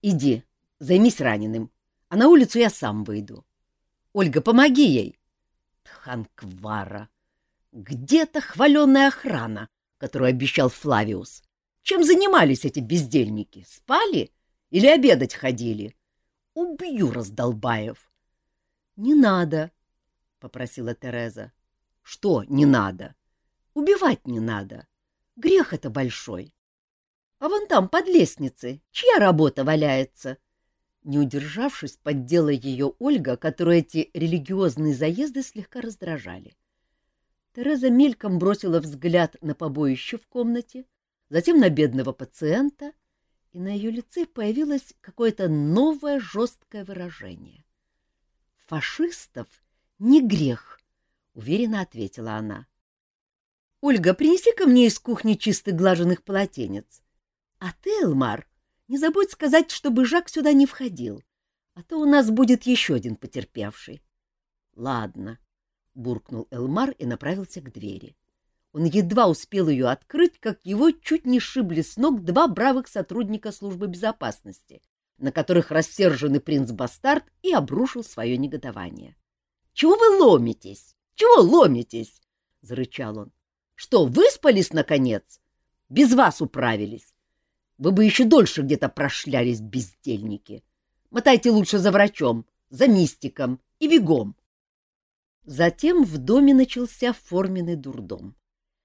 [SPEAKER 1] Иди, займись раненым, а на улицу я сам выйду. Ольга, помоги ей. Тханквара. Где-то хваленная охрана, которую обещал Флавиус. Чем занимались эти бездельники? Спали или обедать ходили? Убью раздолбаев. — Не надо, — попросила Тереза. — Что не надо? Убивать не надо. Грех это большой. А вон там, под лестницей, чья работа валяется? Не удержавшись, поддела ее Ольга, которую эти религиозные заезды слегка раздражали. Тереза мельком бросила взгляд на побоище в комнате, затем на бедного пациента, и на ее лице появилось какое-то новое жесткое выражение. «Фашистов не грех», — уверенно ответила она. «Ольга, принеси ко мне из кухни чистых глаженных полотенец. А ты, Элмар, не забудь сказать, чтобы Жак сюда не входил, а то у нас будет еще один потерпевший». «Ладно», — буркнул Элмар и направился к двери. Он едва успел ее открыть, как его чуть не шибли с ног два бравых сотрудника службы безопасности, на которых рассерженный принц-бастард и обрушил свое негодование. — Чего вы ломитесь? Чего ломитесь? — зарычал он. — Что, выспались, наконец? Без вас управились. Вы бы еще дольше где-то прошлялись, бездельники. Мотайте лучше за врачом, за мистиком и бегом. Затем в доме начался форменный дурдом.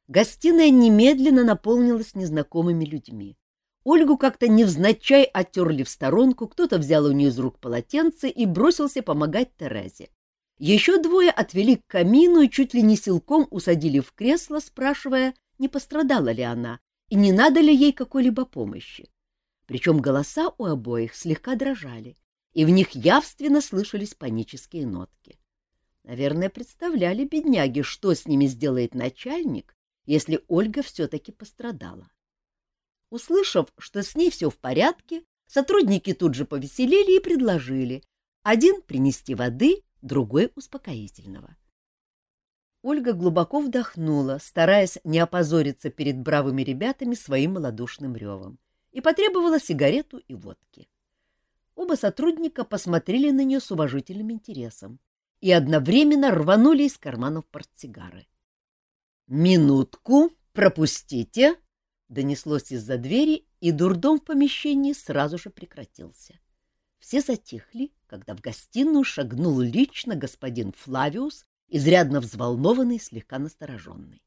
[SPEAKER 1] Гостиная немедленно наполнилась незнакомыми людьми. Ольгу как-то невзначай оттерли в сторонку, кто-то взял у нее из рук полотенце и бросился помогать Терезе. Еще двое отвели к камину и чуть ли не силком усадили в кресло, спрашивая, не пострадала ли она и не надо ли ей какой-либо помощи. Причем голоса у обоих слегка дрожали, и в них явственно слышались панические нотки. Наверное, представляли бедняги, что с ними сделает начальник, если Ольга все-таки пострадала. Услышав, что с ней все в порядке, сотрудники тут же повеселели и предложили один принести воды, другой успокоительного. Ольга глубоко вдохнула, стараясь не опозориться перед бравыми ребятами своим малодушным ревом, и потребовала сигарету и водки. Оба сотрудника посмотрели на нее с уважительным интересом и одновременно рванули из карманов портсигары. «Минутку, пропустите!» — донеслось из-за двери, и дурдом в помещении сразу же прекратился. Все затихли, когда в гостиную шагнул лично господин Флавиус, изрядно взволнованный, слегка настороженный.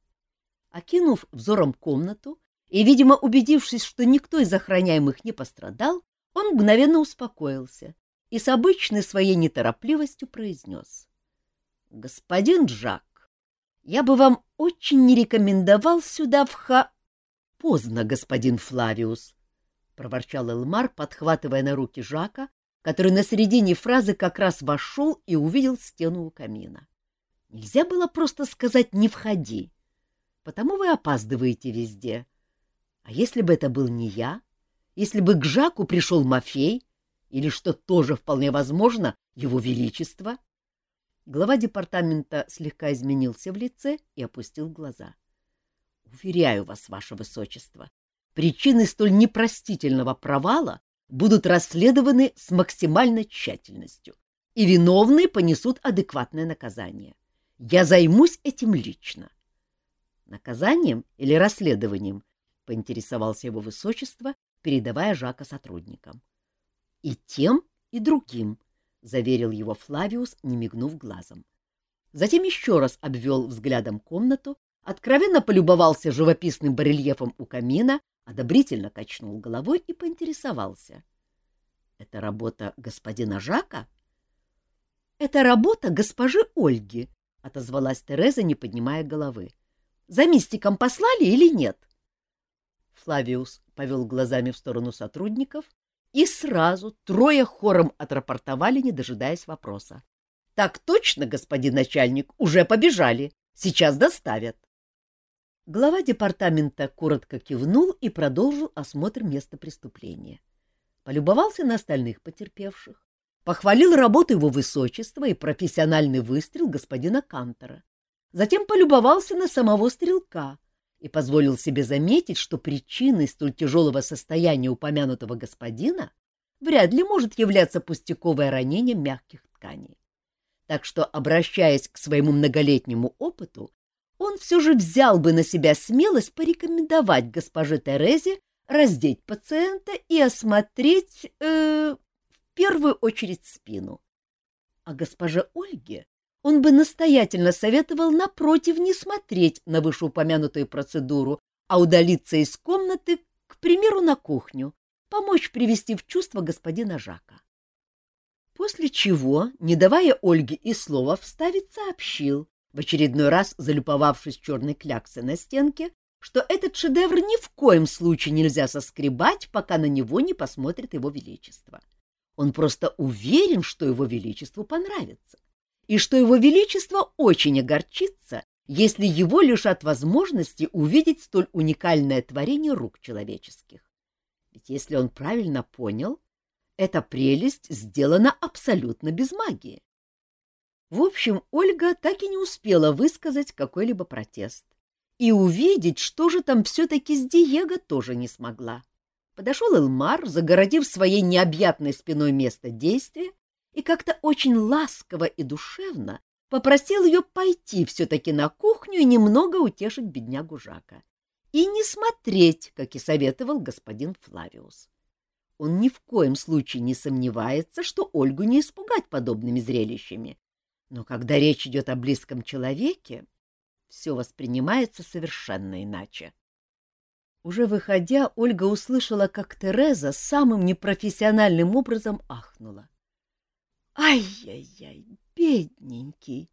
[SPEAKER 1] Окинув взором комнату и, видимо, убедившись, что никто из охраняемых не пострадал, он мгновенно успокоился и с обычной своей неторопливостью произнес. — Господин Джак, я бы вам очень не рекомендовал сюда в ха... — Поздно, господин Флавиус, — проворчал Элмар, подхватывая на руки Жака, который на середине фразы как раз вошел и увидел стену у камина. Нельзя было просто сказать «не входи», потому вы опаздываете везде. А если бы это был не я, если бы к Жаку пришел Мафей, или, что тоже вполне возможно, его величество, Глава департамента слегка изменился в лице и опустил глаза. — Уверяю вас, ваше высочество, причины столь непростительного провала будут расследованы с максимальной тщательностью, и виновные понесут адекватное наказание. Я займусь этим лично. — Наказанием или расследованием? — поинтересовался его высочество, передавая Жака сотрудникам. — И тем, и другим, — заверил его Флавиус, не мигнув глазом. Затем еще раз обвел взглядом комнату, откровенно полюбовался живописным барельефом у камина, одобрительно качнул головой и поинтересовался. — Это работа господина Жака? — Это работа госпожи Ольги, — отозвалась Тереза, не поднимая головы. — За мистиком послали или нет? Флавиус повел глазами в сторону сотрудников, и сразу трое хором отрапортовали, не дожидаясь вопроса. — Так точно, господин начальник, уже побежали. Сейчас доставят. Глава департамента коротко кивнул и продолжил осмотр места преступления. Полюбовался на остальных потерпевших, похвалил работу его высочества и профессиональный выстрел господина Кантора. Затем полюбовался на самого стрелка, и позволил себе заметить, что причиной столь тяжелого состояния упомянутого господина вряд ли может являться пустяковое ранение мягких тканей. Так что, обращаясь к своему многолетнему опыту, он все же взял бы на себя смелость порекомендовать госпоже Терезе раздеть пациента и осмотреть, э, в первую очередь, спину. А госпоже Ольге он бы настоятельно советовал напротив не смотреть на вышеупомянутую процедуру, а удалиться из комнаты, к примеру, на кухню, помочь привести в чувство господина Жака. После чего, не давая Ольге и слова вставить, сообщил, в очередной раз залюповавшись черной кляксой на стенке, что этот шедевр ни в коем случае нельзя соскребать, пока на него не посмотрит его величество. Он просто уверен, что его величеству понравится, и что его величество очень огорчится, если его лишат возможности увидеть столь уникальное творение рук человеческих. Ведь если он правильно понял, эта прелесть сделана абсолютно без магии. В общем, Ольга так и не успела высказать какой-либо протест. И увидеть, что же там все-таки с Диего, тоже не смогла. Подошел Элмар, загородив своей необъятной спиной место действия, и как-то очень ласково и душевно попросил ее пойти все-таки на кухню и немного утешить беднягу Жака. И не смотреть, как и советовал господин Флавиус. Он ни в коем случае не сомневается, что Ольгу не испугать подобными зрелищами. Но когда речь идет о близком человеке, все воспринимается совершенно иначе. Уже выходя, Ольга услышала, как Тереза самым непрофессиональным образом ахнула. «Ай-яй-яй, бедненький!»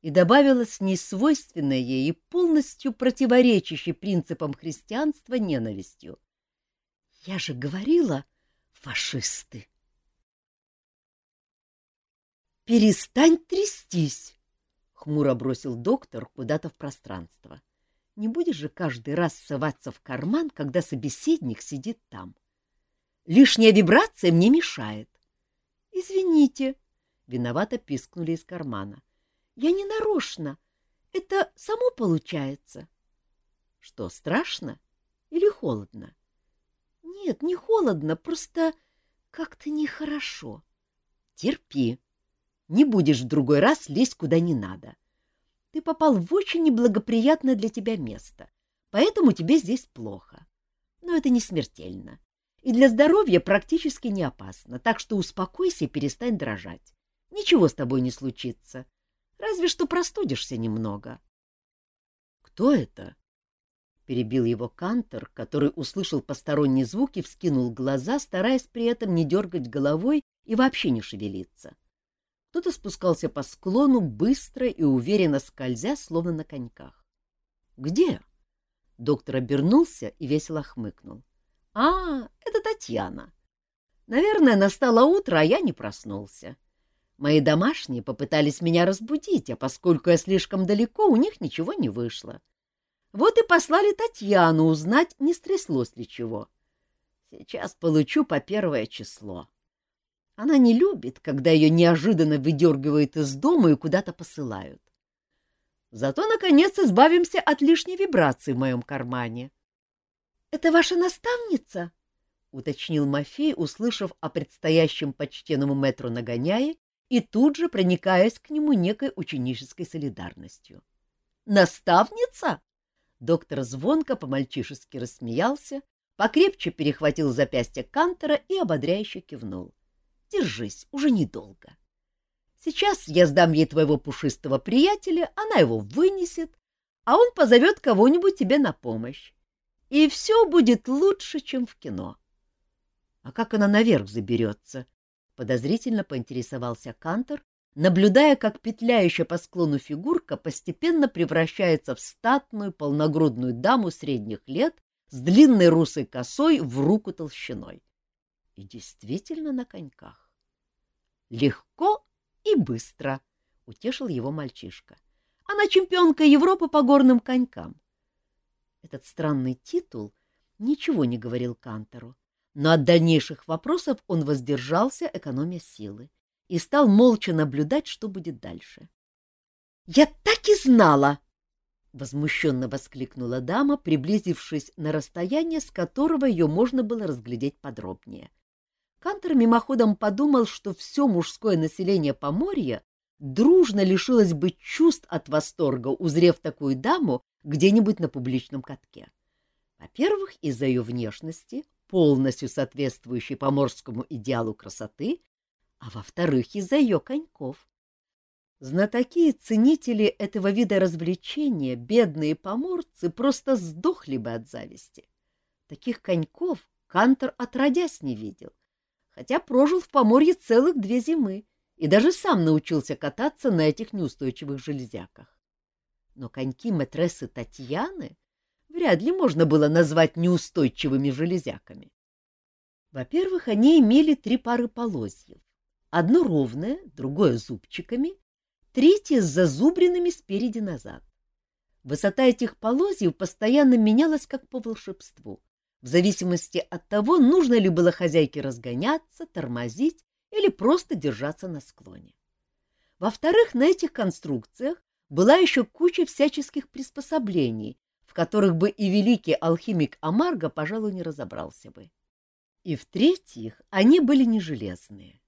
[SPEAKER 1] и добавила с несвойственной ей и полностью противоречащей принципам христианства ненавистью. «Я же говорила, фашисты!» «Перестань трястись!» — хмуро бросил доктор куда-то в пространство. «Не будешь же каждый раз соваться в карман, когда собеседник сидит там. Лишняя вибрация мне мешает. «Извините», — виновато пискнули из кармана. «Я не нарочно. Это само получается». «Что, страшно или холодно?» «Нет, не холодно, просто как-то нехорошо. Терпи. Не будешь в другой раз лезть куда не надо. Ты попал в очень неблагоприятное для тебя место, поэтому тебе здесь плохо. Но это не смертельно и для здоровья практически не опасно, так что успокойся и перестань дрожать. Ничего с тобой не случится, разве что простудишься немного. — Кто это? — перебил его Кантор, который услышал посторонний звук и вскинул глаза, стараясь при этом не дергать головой и вообще не шевелиться. Кто-то спускался по склону, быстро и уверенно скользя, словно на коньках. — Где? Доктор обернулся и весело хмыкнул. А, это Татьяна. Наверное, настало утро, а я не проснулся. Мои домашние попытались меня разбудить, а поскольку я слишком далеко, у них ничего не вышло. Вот и послали Татьяну узнать, не стряслось ли чего. Сейчас получу по первое число. Она не любит, когда ее неожиданно выдергивают из дома и куда-то посылают. Зато, наконец, избавимся от лишней вибрации в моем кармане. — Это ваша наставница? — уточнил Мафей, услышав о предстоящем почтенному метру нагоняе и тут же проникаясь к нему некой ученической солидарностью. — Наставница? Доктор звонко по-мальчишески рассмеялся, покрепче перехватил запястье Кантера и ободряюще кивнул. — Держись, уже недолго. Сейчас я сдам ей твоего пушистого приятеля, она его вынесет, а он позовет кого-нибудь тебе на помощь и все будет лучше, чем в кино. — А как она наверх заберется? — подозрительно поинтересовался Кантор, наблюдая, как петляющая по склону фигурка постепенно превращается в статную полногрудную даму средних лет с длинной русой косой в руку толщиной. И действительно на коньках. Легко и быстро, — утешил его мальчишка. Она чемпионка Европы по горным конькам. Этот странный титул ничего не говорил Кантору, но от дальнейших вопросов он воздержался, экономя силы, и стал молча наблюдать, что будет дальше. — Я так и знала! — возмущенно воскликнула дама, приблизившись на расстояние, с которого ее можно было разглядеть подробнее. Кантор мимоходом подумал, что все мужское население Поморья дружно лишилось бы чувств от восторга, узрев такую даму где-нибудь на публичном катке. Во-первых, из-за ее внешности, полностью соответствующей поморскому идеалу красоты, а во-вторых, из-за ее коньков. Знатоки и ценители этого вида развлечения, бедные поморцы, просто сдохли бы от зависти. Таких коньков Кантор отродясь не видел, хотя прожил в Поморье целых две зимы и даже сам научился кататься на этих неустойчивых железяках. Но коньки матрессы Татьяны вряд ли можно было назвать неустойчивыми железяками. Во-первых, они имели три пары полозьев. Одно ровное, другое зубчиками, третье с зазубринами спереди назад. Высота этих полозьев постоянно менялась как по волшебству, в зависимости от того, нужно ли было хозяйке разгоняться, тормозить или просто держаться на склоне. Во-вторых, на этих конструкциях была еще куча всяческих приспособлений, в которых бы и великий алхимик Амарго, пожалуй, не разобрался бы. И в-третьих, они были не железные.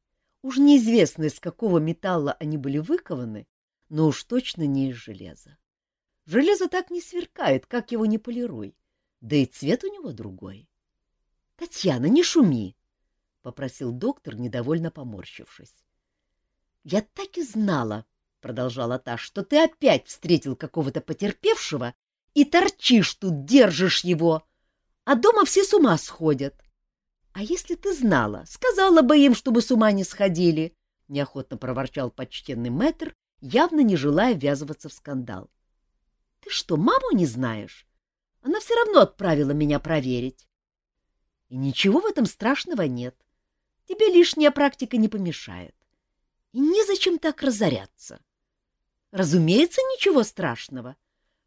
[SPEAKER 1] Уж неизвестно, из какого металла они были выкованы, но уж точно не из железа. Железо так не сверкает, как его не полируй, да и цвет у него другой. — Татьяна, не шуми! — попросил доктор, недовольно поморщившись. — Я так и знала, — продолжала та, — что ты опять встретил какого-то потерпевшего и торчишь тут, держишь его, а дома все с ума сходят. — А если ты знала, сказала бы им, чтобы с ума не сходили, — неохотно проворчал почтенный мэтр, явно не желая ввязываться в скандал. — Ты что, маму не знаешь? Она все равно отправила меня проверить. И ничего в этом страшного нет. — Тебе лишняя практика не помешает. И незачем так разоряться. Разумеется, ничего страшного.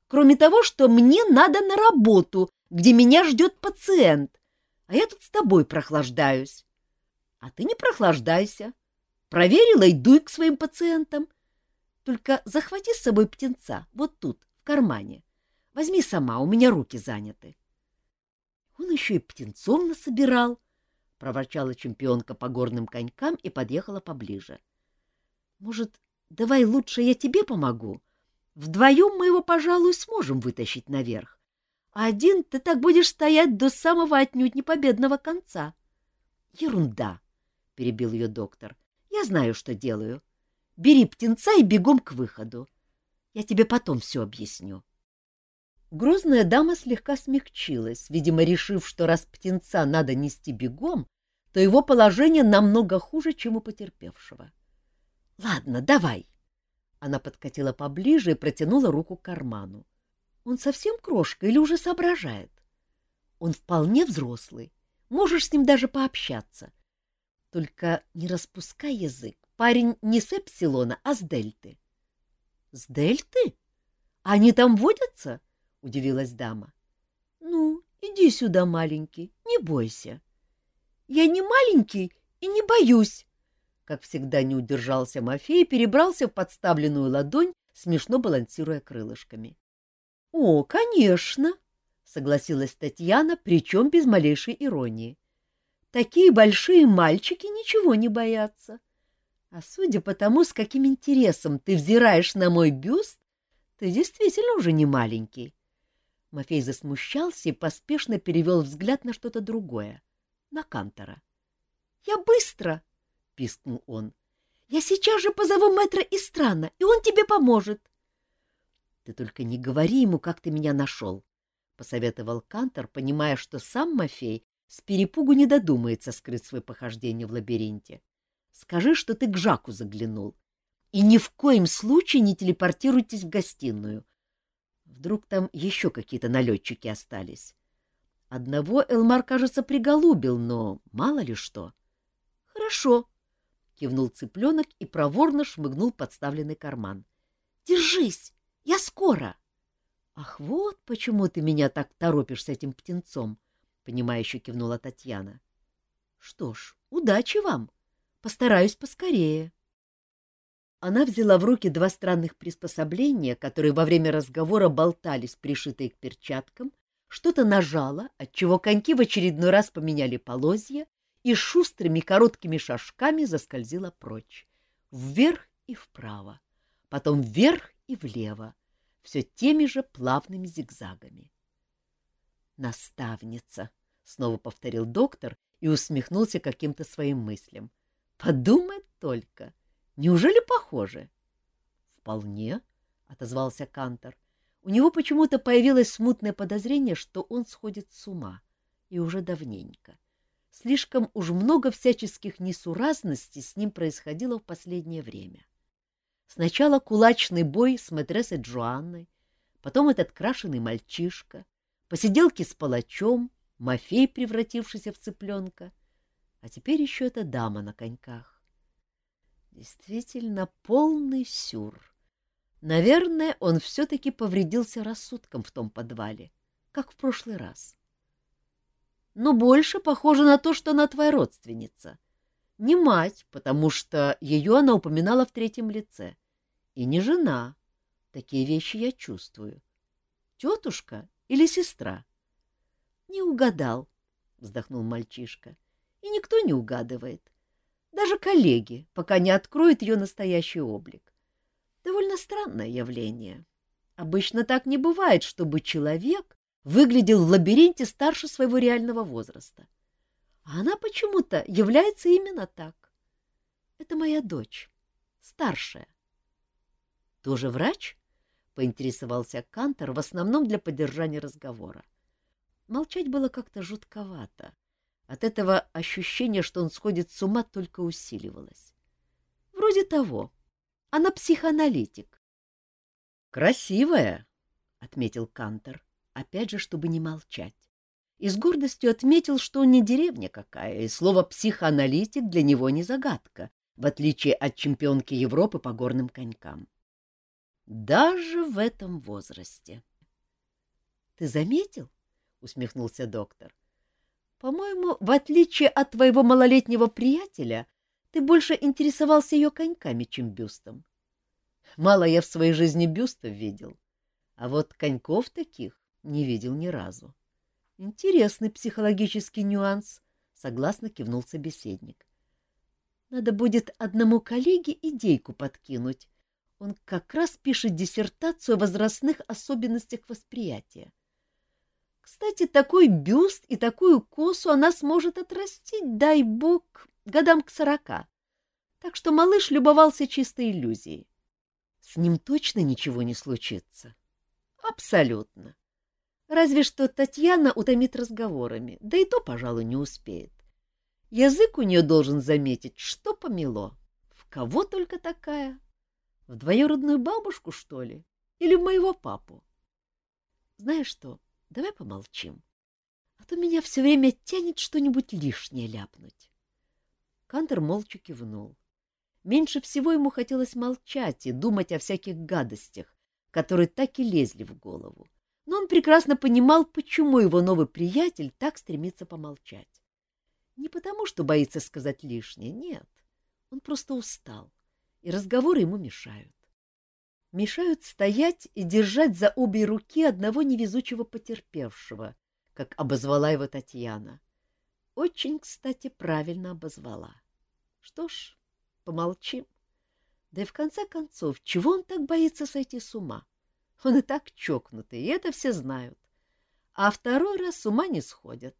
[SPEAKER 1] Кроме того, что мне надо на работу, где меня ждет пациент, а я тут с тобой прохлаждаюсь. А ты не прохлаждайся. Проверила и дуй к своим пациентам. Только захвати с собой птенца, вот тут, в кармане. Возьми сама, у меня руки заняты. Он еще и птенцов насобирал, проворчала чемпионка по горным конькам и подъехала поближе. — Может, давай лучше я тебе помогу? Вдвоем мы его, пожалуй, сможем вытащить наверх. А один ты так будешь стоять до самого отнюдь непобедного конца. — Ерунда, — перебил ее доктор. — Я знаю, что делаю. Бери птенца и бегом к выходу. Я тебе потом все объясню. Грозная дама слегка смягчилась, видимо, решив, что раз птенца надо нести бегом, то его положение намного хуже, чем у потерпевшего. — Ладно, давай. Она подкатила поближе и протянула руку к карману. Он совсем крошка или уже соображает? Он вполне взрослый. Можешь с ним даже пообщаться. Только не распускай язык. Парень не с Эпсилона, а с Дельты. — С Дельты? Они там водятся? — удивилась дама. — Ну, иди сюда, маленький, не бойся. — я не маленький и не боюсь. Как всегда не удержался Мафей перебрался в подставленную ладонь, смешно балансируя крылышками. — О, конечно, — согласилась Татьяна, причем без малейшей иронии. — Такие большие мальчики ничего не боятся. А судя по тому, с каким интересом ты взираешь на мой бюст, ты действительно уже не маленький. Мафей засмущался и поспешно перевел взгляд на что-то другое на Кантора. — Я быстро! — пискнул он. — Я сейчас же позову мэтра из страна, и он тебе поможет. — Ты только не говори ему, как ты меня нашел, — посоветовал Кантор, понимая, что сам Мафей с перепугу не додумается скрыть свое похождение в лабиринте. — Скажи, что ты к Жаку заглянул. И ни в коем случае не телепортируйтесь в гостиную. Вдруг там еще какие-то налетчики остались. Одного Элмар, кажется, приголубил, но мало ли что. — Хорошо, — кивнул цыпленок и проворно шмыгнул подставленный карман. — Держись, я скоро. — Ах, вот почему ты меня так торопишь с этим птенцом, — понимающе кивнула Татьяна. — Что ж, удачи вам. Постараюсь поскорее. Она взяла в руки два странных приспособления, которые во время разговора болтались, пришитые к перчаткам, что-то нажала, отчего коньки в очередной раз поменяли полозья и шустрыми короткими шажками заскользила прочь, вверх и вправо, потом вверх и влево, все теми же плавными зигзагами. «Наставница!» — снова повторил доктор и усмехнулся каким-то своим мыслям. «Подумать только! Неужели похоже?» «Вполне», — отозвался Кантор. У него почему-то появилось смутное подозрение, что он сходит с ума, и уже давненько. Слишком уж много всяческих несуразностей с ним происходило в последнее время. Сначала кулачный бой с матресой Джоанной, потом этот крашеный мальчишка, посиделки с палачом, Мафей, превратившийся в цыпленка, а теперь еще эта дама на коньках. Действительно, полный сюр. Наверное, он все-таки повредился рассудком в том подвале, как в прошлый раз. Но больше похоже на то, что она твоя родственница. Не мать, потому что ее она упоминала в третьем лице. И не жена. Такие вещи я чувствую. Тетушка или сестра? Не угадал, вздохнул мальчишка. И никто не угадывает. Даже коллеги, пока не откроют ее настоящий облик. Довольно странное явление. Обычно так не бывает, чтобы человек выглядел в лабиринте старше своего реального возраста. А она почему-то является именно так. Это моя дочь, старшая. Тоже врач? — поинтересовался Кантор в основном для поддержания разговора. Молчать было как-то жутковато. От этого ощущение, что он сходит с ума, только усиливалось. Вроде того. Она психоаналитик. «Красивая», — отметил Кантер, опять же, чтобы не молчать. И с гордостью отметил, что он не деревня какая, и слово «психоаналитик» для него не загадка, в отличие от чемпионки Европы по горным конькам. Даже в этом возрасте. — Ты заметил? — усмехнулся доктор. — По-моему, в отличие от твоего малолетнего приятеля, ты больше интересовался ее коньками, чем бюстом. Мало я в своей жизни бюстов видел, а вот коньков таких не видел ни разу. Интересный психологический нюанс, — согласно кивнул собеседник. Надо будет одному коллеге идейку подкинуть, он как раз пишет диссертацию о возрастных особенностях восприятия. Кстати, такой бюст и такую косу она сможет отрастить, дай бог, годам к сорока. Так что малыш любовался чистой иллюзией. С ним точно ничего не случится? Абсолютно. Разве что Татьяна утомит разговорами, да и то, пожалуй, не успеет. Язык у нее должен заметить, что помело. В кого только такая? В двоюродную бабушку, что ли? Или в моего папу? Знаешь что, давай помолчим. А то меня все время тянет что-нибудь лишнее ляпнуть. Кантер молча кивнул. Меньше всего ему хотелось молчать и думать о всяких гадостях, которые так и лезли в голову. Но он прекрасно понимал, почему его новый приятель так стремится помолчать. Не потому, что боится сказать лишнее, нет. Он просто устал. — и разговоры ему мешают. Мешают стоять и держать за обе руки одного невезучего потерпевшего, как обозвала его Татьяна. Очень, кстати, правильно обозвала. Что ж, помолчим. Да и в конце концов, чего он так боится сойти с ума? Он и так чокнутый, и это все знают. А второй раз с ума не сходят.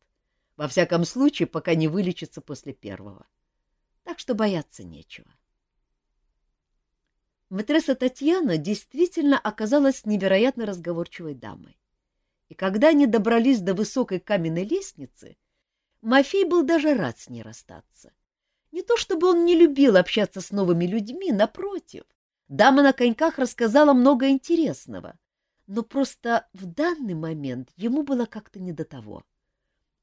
[SPEAKER 1] Во всяком случае, пока не вылечится после первого. Так что бояться нечего. Матресса Татьяна действительно оказалась невероятно разговорчивой дамой. И когда они добрались до высокой каменной лестницы, Мафей был даже рад с ней расстаться. Не то чтобы он не любил общаться с новыми людьми, напротив. Дама на коньках рассказала много интересного, но просто в данный момент ему было как-то не до того.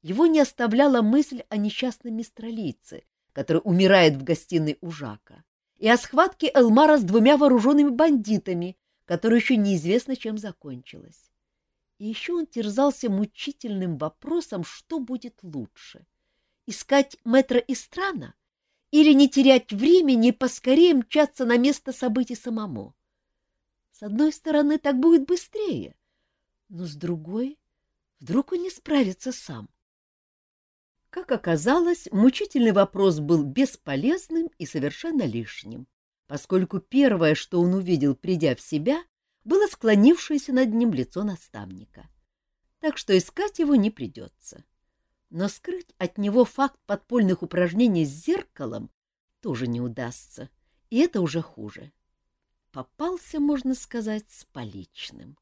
[SPEAKER 1] Его не оставляла мысль о несчастной мистралице, который умирает в гостиной у Жака и о схватке Элмара с двумя вооруженными бандитами, которая еще неизвестно, чем закончилась. И еще он терзался мучительным вопросом, что будет лучше — искать мэтра Истрана или не терять времени и поскорее мчаться на место событий самому. С одной стороны, так будет быстрее, но с другой, вдруг он не справится сам. — как оказалось, мучительный вопрос был бесполезным и совершенно лишним, поскольку первое, что он увидел, придя в себя, было склонившееся над ним лицо наставника. Так что искать его не придется. Но скрыть от него факт подпольных упражнений с зеркалом тоже не удастся, и это уже хуже. Попался, можно сказать, с поличным.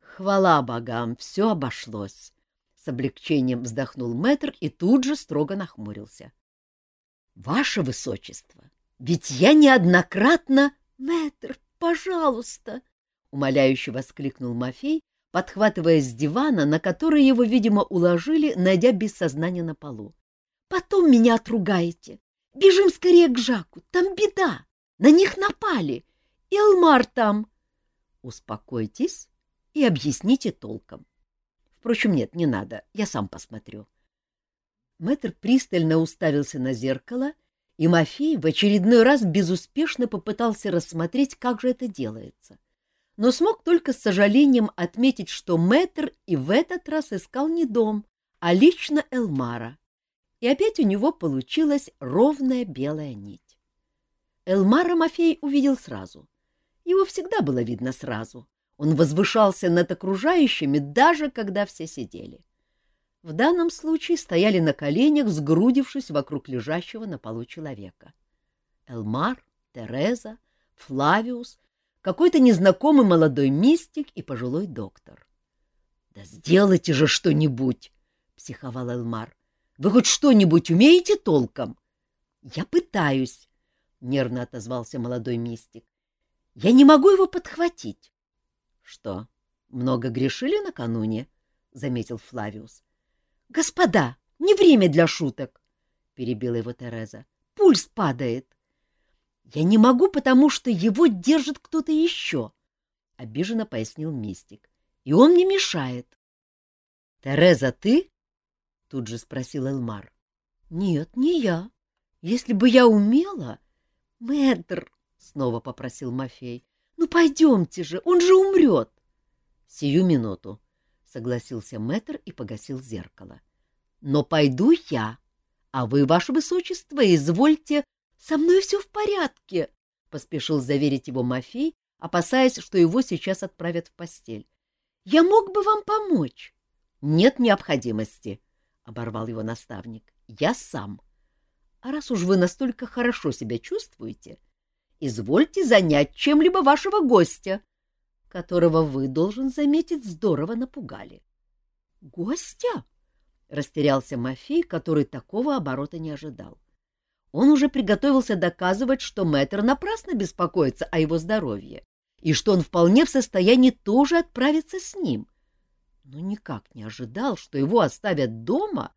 [SPEAKER 1] Хвала богам, все обошлось С облегчением вздохнул мэтр и тут же строго нахмурился. — Ваше Высочество, ведь я неоднократно... — Мэтр, пожалуйста! — умоляюще воскликнул Мафей, подхватывая с дивана, на который его, видимо, уложили, найдя без сознания на полу. — Потом меня отругаете. Бежим скорее к Жаку, там беда. На них напали. И Алмар там. Успокойтесь и объясните толком. Впрочем, нет, не надо, я сам посмотрю. Мэтр пристально уставился на зеркало, и Мафей в очередной раз безуспешно попытался рассмотреть, как же это делается. Но смог только с сожалением отметить, что Мэтр и в этот раз искал не дом, а лично Элмара. И опять у него получилась ровная белая нить. Элмара Мафей увидел сразу. Его всегда было видно сразу. Он возвышался над окружающими, даже когда все сидели. В данном случае стояли на коленях, сгрудившись вокруг лежащего на полу человека. Элмар, Тереза, Флавиус, какой-то незнакомый молодой мистик и пожилой доктор. — Да сделайте же что-нибудь! — психовал Элмар. — Вы хоть что-нибудь умеете толком? — Я пытаюсь, — нервно отозвался молодой мистик. — Я не могу его подхватить. Что, много грешили накануне? — заметил Флавиус. — Господа, не время для шуток! — перебила его Тереза. — Пульс падает. — Я не могу, потому что его держит кто-то еще, — обиженно пояснил мистик. — И он мне мешает. — Тереза, ты? — тут же спросил Элмар. — Нет, не я. Если бы я умела... — Мэтр, — снова попросил Мафей, ну, пойдемте же, он же умрет. — Сию минуту, — согласился мэтр и погасил зеркало. — Но пойду я, а вы, ваше высочество, извольте... — Со мной все в порядке, — поспешил заверить его Мафей, опасаясь, что его сейчас отправят в постель. — Я мог бы вам помочь. — Нет необходимости, — оборвал его наставник. — Я сам. А раз уж вы настолько хорошо себя чувствуете, — извольте занять чем-либо вашего гостя, которого вы, должен заметить, здорово напугали. — Гостя? — растерялся Мафей, который такого оборота не ожидал. Он уже приготовился доказывать, что мэтр напрасно беспокоится о его здоровье и что он вполне в состоянии тоже отправиться с ним, но никак не ожидал, что его оставят дома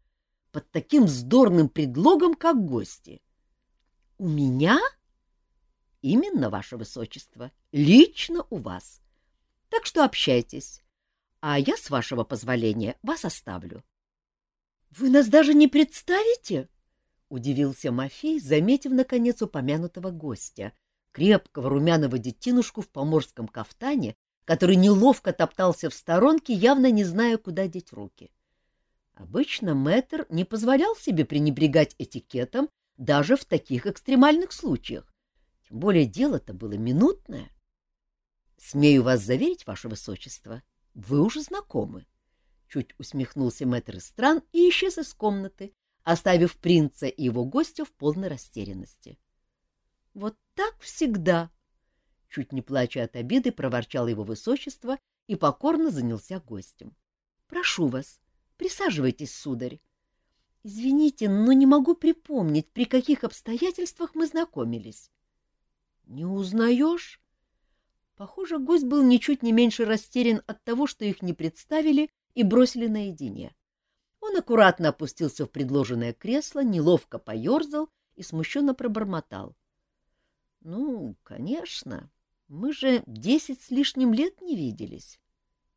[SPEAKER 1] под таким вздорным предлогом, как гости. — У меня? — Именно, ваше высочество, лично у вас. Так что общайтесь, а я, с вашего позволения, вас оставлю. — Вы нас даже не представите? — удивился Мафей, заметив, наконец, упомянутого гостя, крепкого румяного детинушку в поморском кафтане, который неловко топтался в сторонке, явно не зная, куда деть руки. Обычно мэтр не позволял себе пренебрегать этикетом даже в таких экстремальных случаях, тем более дело-то было минутное. Смею вас заверить, ваше высочество, вы уже знакомы. Чуть усмехнулся мэтр из стран и исчез из комнаты, оставив принца и его гостя в полной растерянности. — Вот так всегда! — чуть не плача от обиды, проворчал его высочество и покорно занялся гостем. — Прошу вас, присаживайтесь, сударь. Извините, но не могу припомнить, при каких обстоятельствах мы знакомились. Не узнаешь? Похоже, гость был ничуть не меньше растерян от того, что их не представили и бросили наедине. Он аккуратно опустился в предложенное кресло, неловко поерзал и смущенно пробормотал. — Ну, конечно, мы же десять с лишним лет не виделись.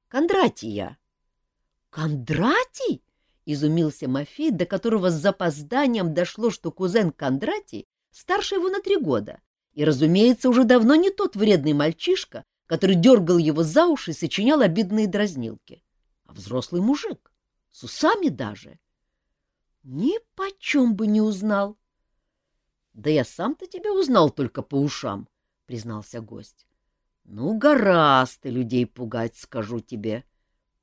[SPEAKER 1] Кондратий я. — Кондратий? — изумился Мафей, до которого с запозданием дошло, что кузен Кондратий старше его на три года, и, разумеется, уже давно не тот вредный мальчишка, который дергал его за уши и сочинял обидные дразнилки, а взрослый мужик, с усами даже. Ни почем бы не узнал. — Да я сам-то тебя узнал только по ушам, — признался гость. — Ну, гораздо людей пугать, скажу тебе.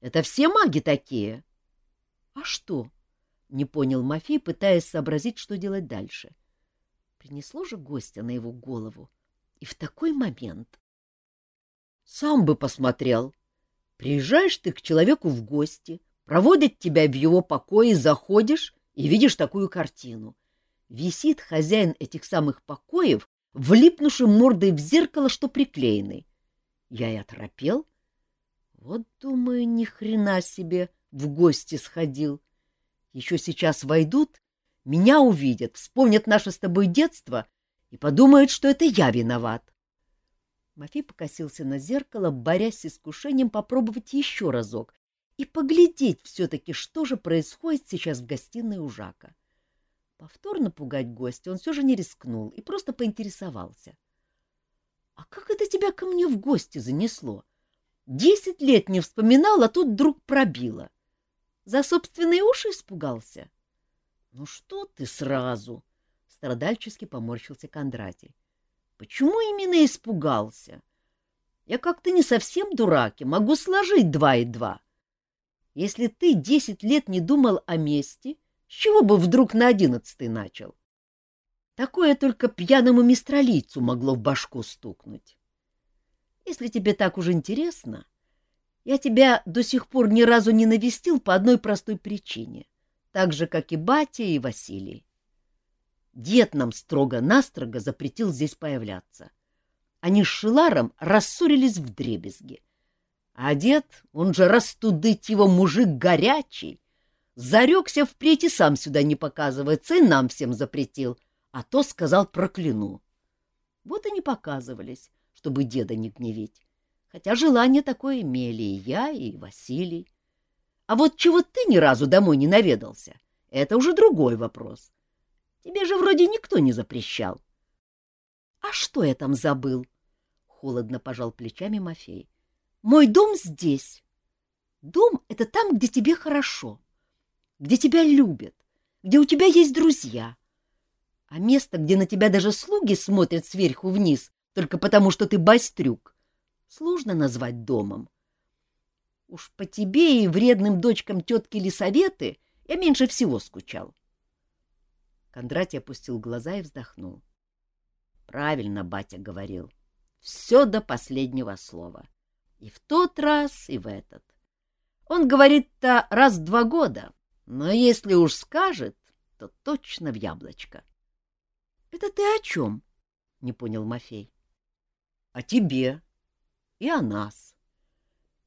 [SPEAKER 1] Это все маги такие. — А что? — не понял Мафей, пытаясь сообразить, что делать дальше. — Принесло же гостя на его голову. И в такой момент... Сам бы посмотрел. Приезжаешь ты к человеку в гости, Проводят тебя в его покое, заходишь и видишь такую картину. Висит хозяин этих самых покоев, влипнувший мордой в зеркало, что приклеенный. Я и оторопел. Вот, думаю, ни хрена себе, в гости сходил. Еще сейчас войдут, меня увидят, вспомнят наше с тобой детство и подумают, что это я виноват. Мафей покосился на зеркало, борясь с искушением попробовать еще разок и поглядеть все-таки, что же происходит сейчас в гостиной у Жака. Повторно пугать гостя он все же не рискнул и просто поинтересовался. — А как это тебя ко мне в гости занесло? Десять лет не вспоминал, а тут вдруг пробило. За собственные уши испугался? — Ну что ты сразу? — страдальчески поморщился Кондратий. — Почему именно испугался? Я как-то не совсем дурак и могу сложить два и два. Если ты десять лет не думал о мести, с чего бы вдруг на одиннадцатый начал? Такое только пьяному мистралийцу могло в башку стукнуть. Если тебе так уж интересно, я тебя до сих пор ни разу не навестил по одной простой причине, так же, как и батя и Василий. Дед нам строго-настрого запретил здесь появляться. Они с Шиларом рассорились в дребезги — а дед, он же растудыть его мужик горячий, зарекся впредь и сам сюда не показывается, и нам всем запретил, а то сказал прокляну. Вот и не показывались, чтобы деда не гневить, хотя желание такое имели и я, и Василий. А вот чего ты ни разу домой не наведался, это уже другой вопрос. Тебе же вроде никто не запрещал. — А что я там забыл? — холодно пожал плечами Мафей. Мой дом здесь. Дом — это там, где тебе хорошо, где тебя любят, где у тебя есть друзья. А место, где на тебя даже слуги смотрят сверху вниз, только потому что ты бастрюк, сложно назвать домом. Уж по тебе и вредным дочкам тетки Лисаветы я меньше всего скучал. Кондратий опустил глаза и вздохнул. Правильно батя говорил. Все до последнего слова. И в тот раз, и в этот. Он говорит-то раз в два года, но если уж скажет, то точно в яблочко. — Это ты о чем? — не понял Мафей. — О тебе и о нас.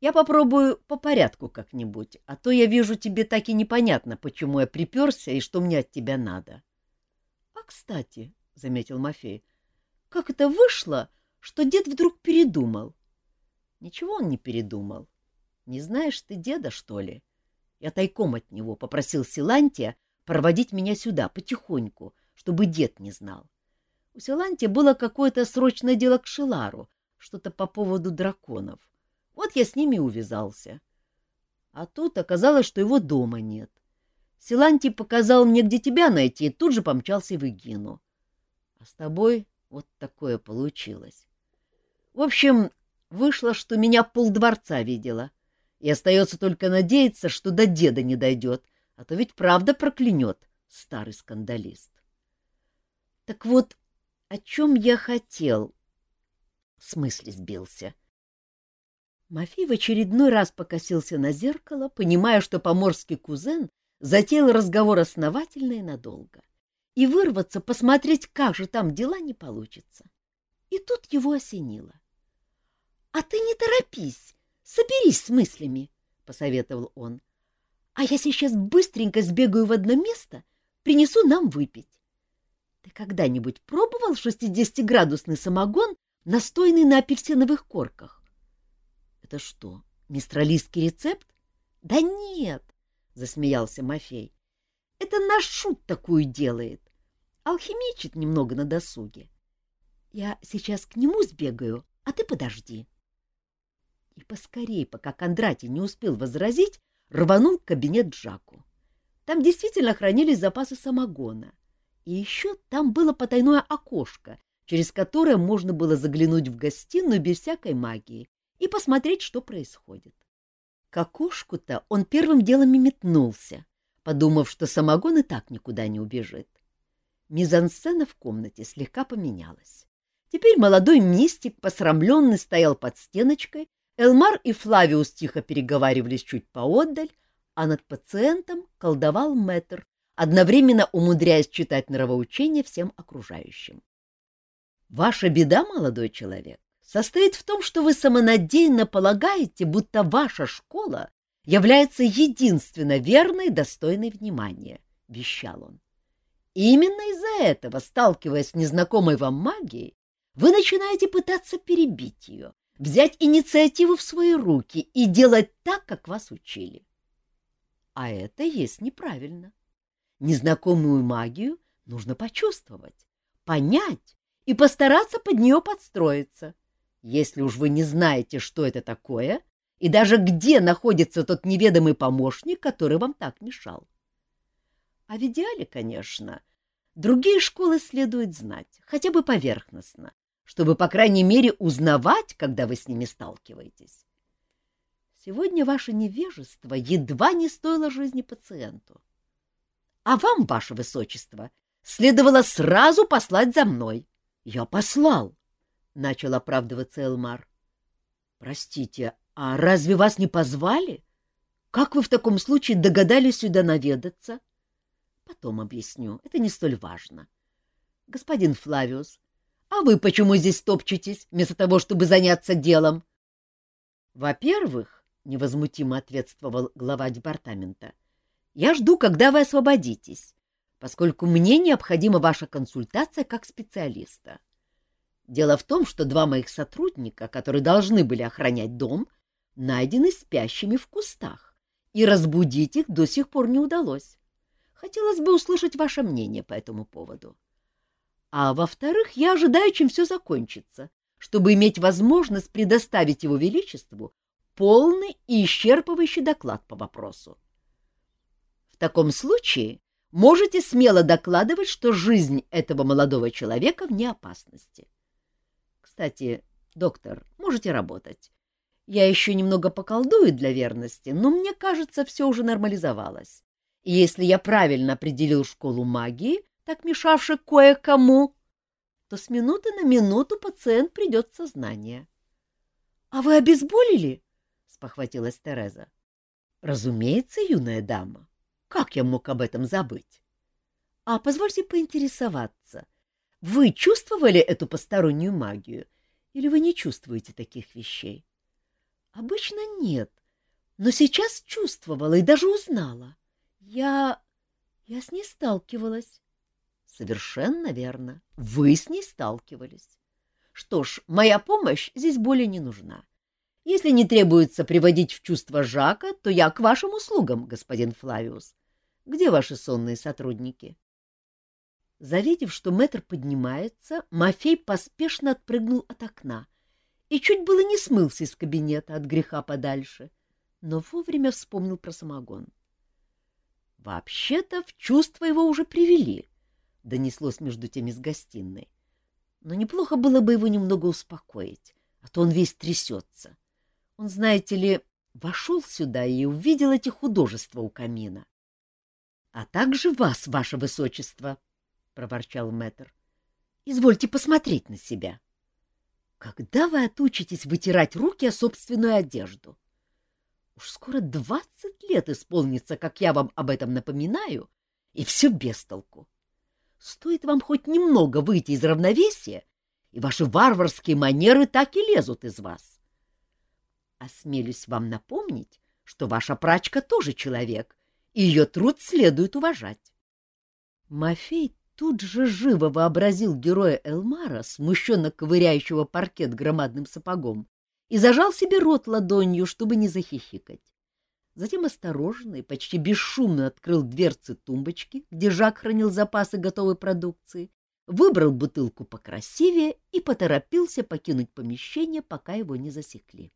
[SPEAKER 1] Я попробую по порядку как-нибудь, а то я вижу тебе так и непонятно, почему я приперся и что мне от тебя надо. — А, кстати, — заметил Мафей, — как это вышло, что дед вдруг передумал? Ничего он не передумал. Не знаешь ты деда, что ли? Я тайком от него попросил Силантия проводить меня сюда потихоньку, чтобы дед не знал. У Силантия было какое-то срочное дело к Шилару, что-то по поводу драконов. Вот я с ними увязался. А тут оказалось, что его дома нет. Силантий показал мне, где тебя найти, и тут же помчался в Игину. А с тобой вот такое получилось. В общем, Вышло, что меня полдворца видела, и остается только надеяться, что до деда не дойдет, а то ведь правда проклянет старый скандалист. Так вот, о чем я хотел? В смысле сбился? Мафей в очередной раз покосился на зеркало, понимая, что поморский кузен затеял разговор основательно и надолго, и вырваться, посмотреть, как же там дела, не получится. И тут его осенило. — А ты не торопись, соберись с мыслями, — посоветовал он. — А я сейчас быстренько сбегаю в одно место, принесу нам выпить. Ты когда-нибудь пробовал шестидесятиградусный самогон, настойный на апельсиновых корках? — Это что, мистралийский рецепт? — Да нет, — засмеялся Мафей. — Это наш шут такую делает. Алхимичит немного на досуге. Я сейчас к нему сбегаю, а ты подожди. — и поскорей, пока Кондратий не успел возразить, рванул в кабинет Джаку. Там действительно хранились запасы самогона. И еще там было потайное окошко, через которое можно было заглянуть в гостиную без всякой магии и посмотреть, что происходит. К окошку-то он первым делом и метнулся, подумав, что самогон и так никуда не убежит. Мизансцена в комнате слегка поменялась. Теперь молодой мистик, посрамленный, стоял под стеночкой Элмар и Флавиус тихо переговаривались чуть поотдаль, а над пациентом колдовал мэтр, одновременно умудряясь читать нравоучения всем окружающим. Ваша беда, молодой человек, состоит в том, что вы самонадеянно полагаете, будто ваша школа является единственно верной, достойной внимания, — вещал он. И именно из-за этого, сталкиваясь с незнакомой вам магией, вы начинаете пытаться перебить ее, взять инициативу в свои руки и делать так, как вас учили. А это есть неправильно. Незнакомую магию нужно почувствовать, понять и постараться под нее подстроиться. Если уж вы не знаете, что это такое, и даже где находится тот неведомый помощник, который вам так мешал. А в идеале, конечно, другие школы следует знать, хотя бы поверхностно, чтобы, по крайней мере, узнавать, когда вы с ними сталкиваетесь. Сегодня ваше невежество едва не стоило жизни пациенту. А вам, ваше высочество, следовало сразу послать за мной. Я послал, — начал оправдываться Элмар. Простите, а разве вас не позвали? Как вы в таком случае догадались сюда наведаться? Потом объясню, это не столь важно. Господин Флавиус, а вы почему здесь топчетесь, вместо того, чтобы заняться делом? — Во-первых, — невозмутимо ответствовал глава департамента, — я жду, когда вы освободитесь, поскольку мне необходима ваша консультация как специалиста. Дело в том, что два моих сотрудника, которые должны были охранять дом, найдены спящими в кустах, и разбудить их до сих пор не удалось. Хотелось бы услышать ваше мнение по этому поводу. — а во-вторых, я ожидаю, чем все закончится, чтобы иметь возможность предоставить его величеству полный и исчерпывающий доклад по вопросу. В таком случае можете смело докладывать, что жизнь этого молодого человека вне опасности. Кстати, доктор, можете работать. Я еще немного поколдую для верности, но мне кажется, все уже нормализовалось. И если я правильно определил школу магии, так мешавший кое-кому, то с минуты на минуту пациент придет в сознание. — А вы обезболили? — спохватилась Тереза. — Разумеется, юная дама. Как я мог об этом забыть? — А позвольте поинтересоваться. Вы чувствовали эту постороннюю магию или вы не чувствуете таких вещей? — Обычно нет, но сейчас чувствовала и даже узнала. Я... я с ней сталкивалась. Совершенно верно. Вы с ней сталкивались. Что ж, моя помощь здесь более не нужна. Если не требуется приводить в чувство Жака, то я к вашим услугам, господин Флавиус. Где ваши сонные сотрудники? Завидев, что мэтр поднимается, Мафей поспешно отпрыгнул от окна и чуть было не смылся из кабинета от греха подальше, но вовремя вспомнил про самогон. Вообще-то в чувство его уже привели — донеслось между тем из гостиной. Но неплохо было бы его немного успокоить, а то он весь трясется. Он, знаете ли, вошел сюда и увидел эти художества у камина. — А также вас, ваше высочество, — проворчал мэтр. — Извольте посмотреть на себя. Когда вы отучитесь вытирать руки о собственную одежду? Уж скоро двадцать лет исполнится, как я вам об этом напоминаю, и все без толку. Стоит вам хоть немного выйти из равновесия, и ваши варварские манеры так и лезут из вас. Осмелюсь вам напомнить, что ваша прачка тоже человек, и ее труд следует уважать. Мафей тут же живо вообразил героя Элмара, смущенно ковыряющего паркет громадным сапогом, и зажал себе рот ладонью, чтобы не захихикать. Затем осторожно и почти бесшумно открыл дверцы тумбочки, где Жак хранил запасы готовой продукции, выбрал бутылку покрасивее и поторопился покинуть помещение, пока его не засекли.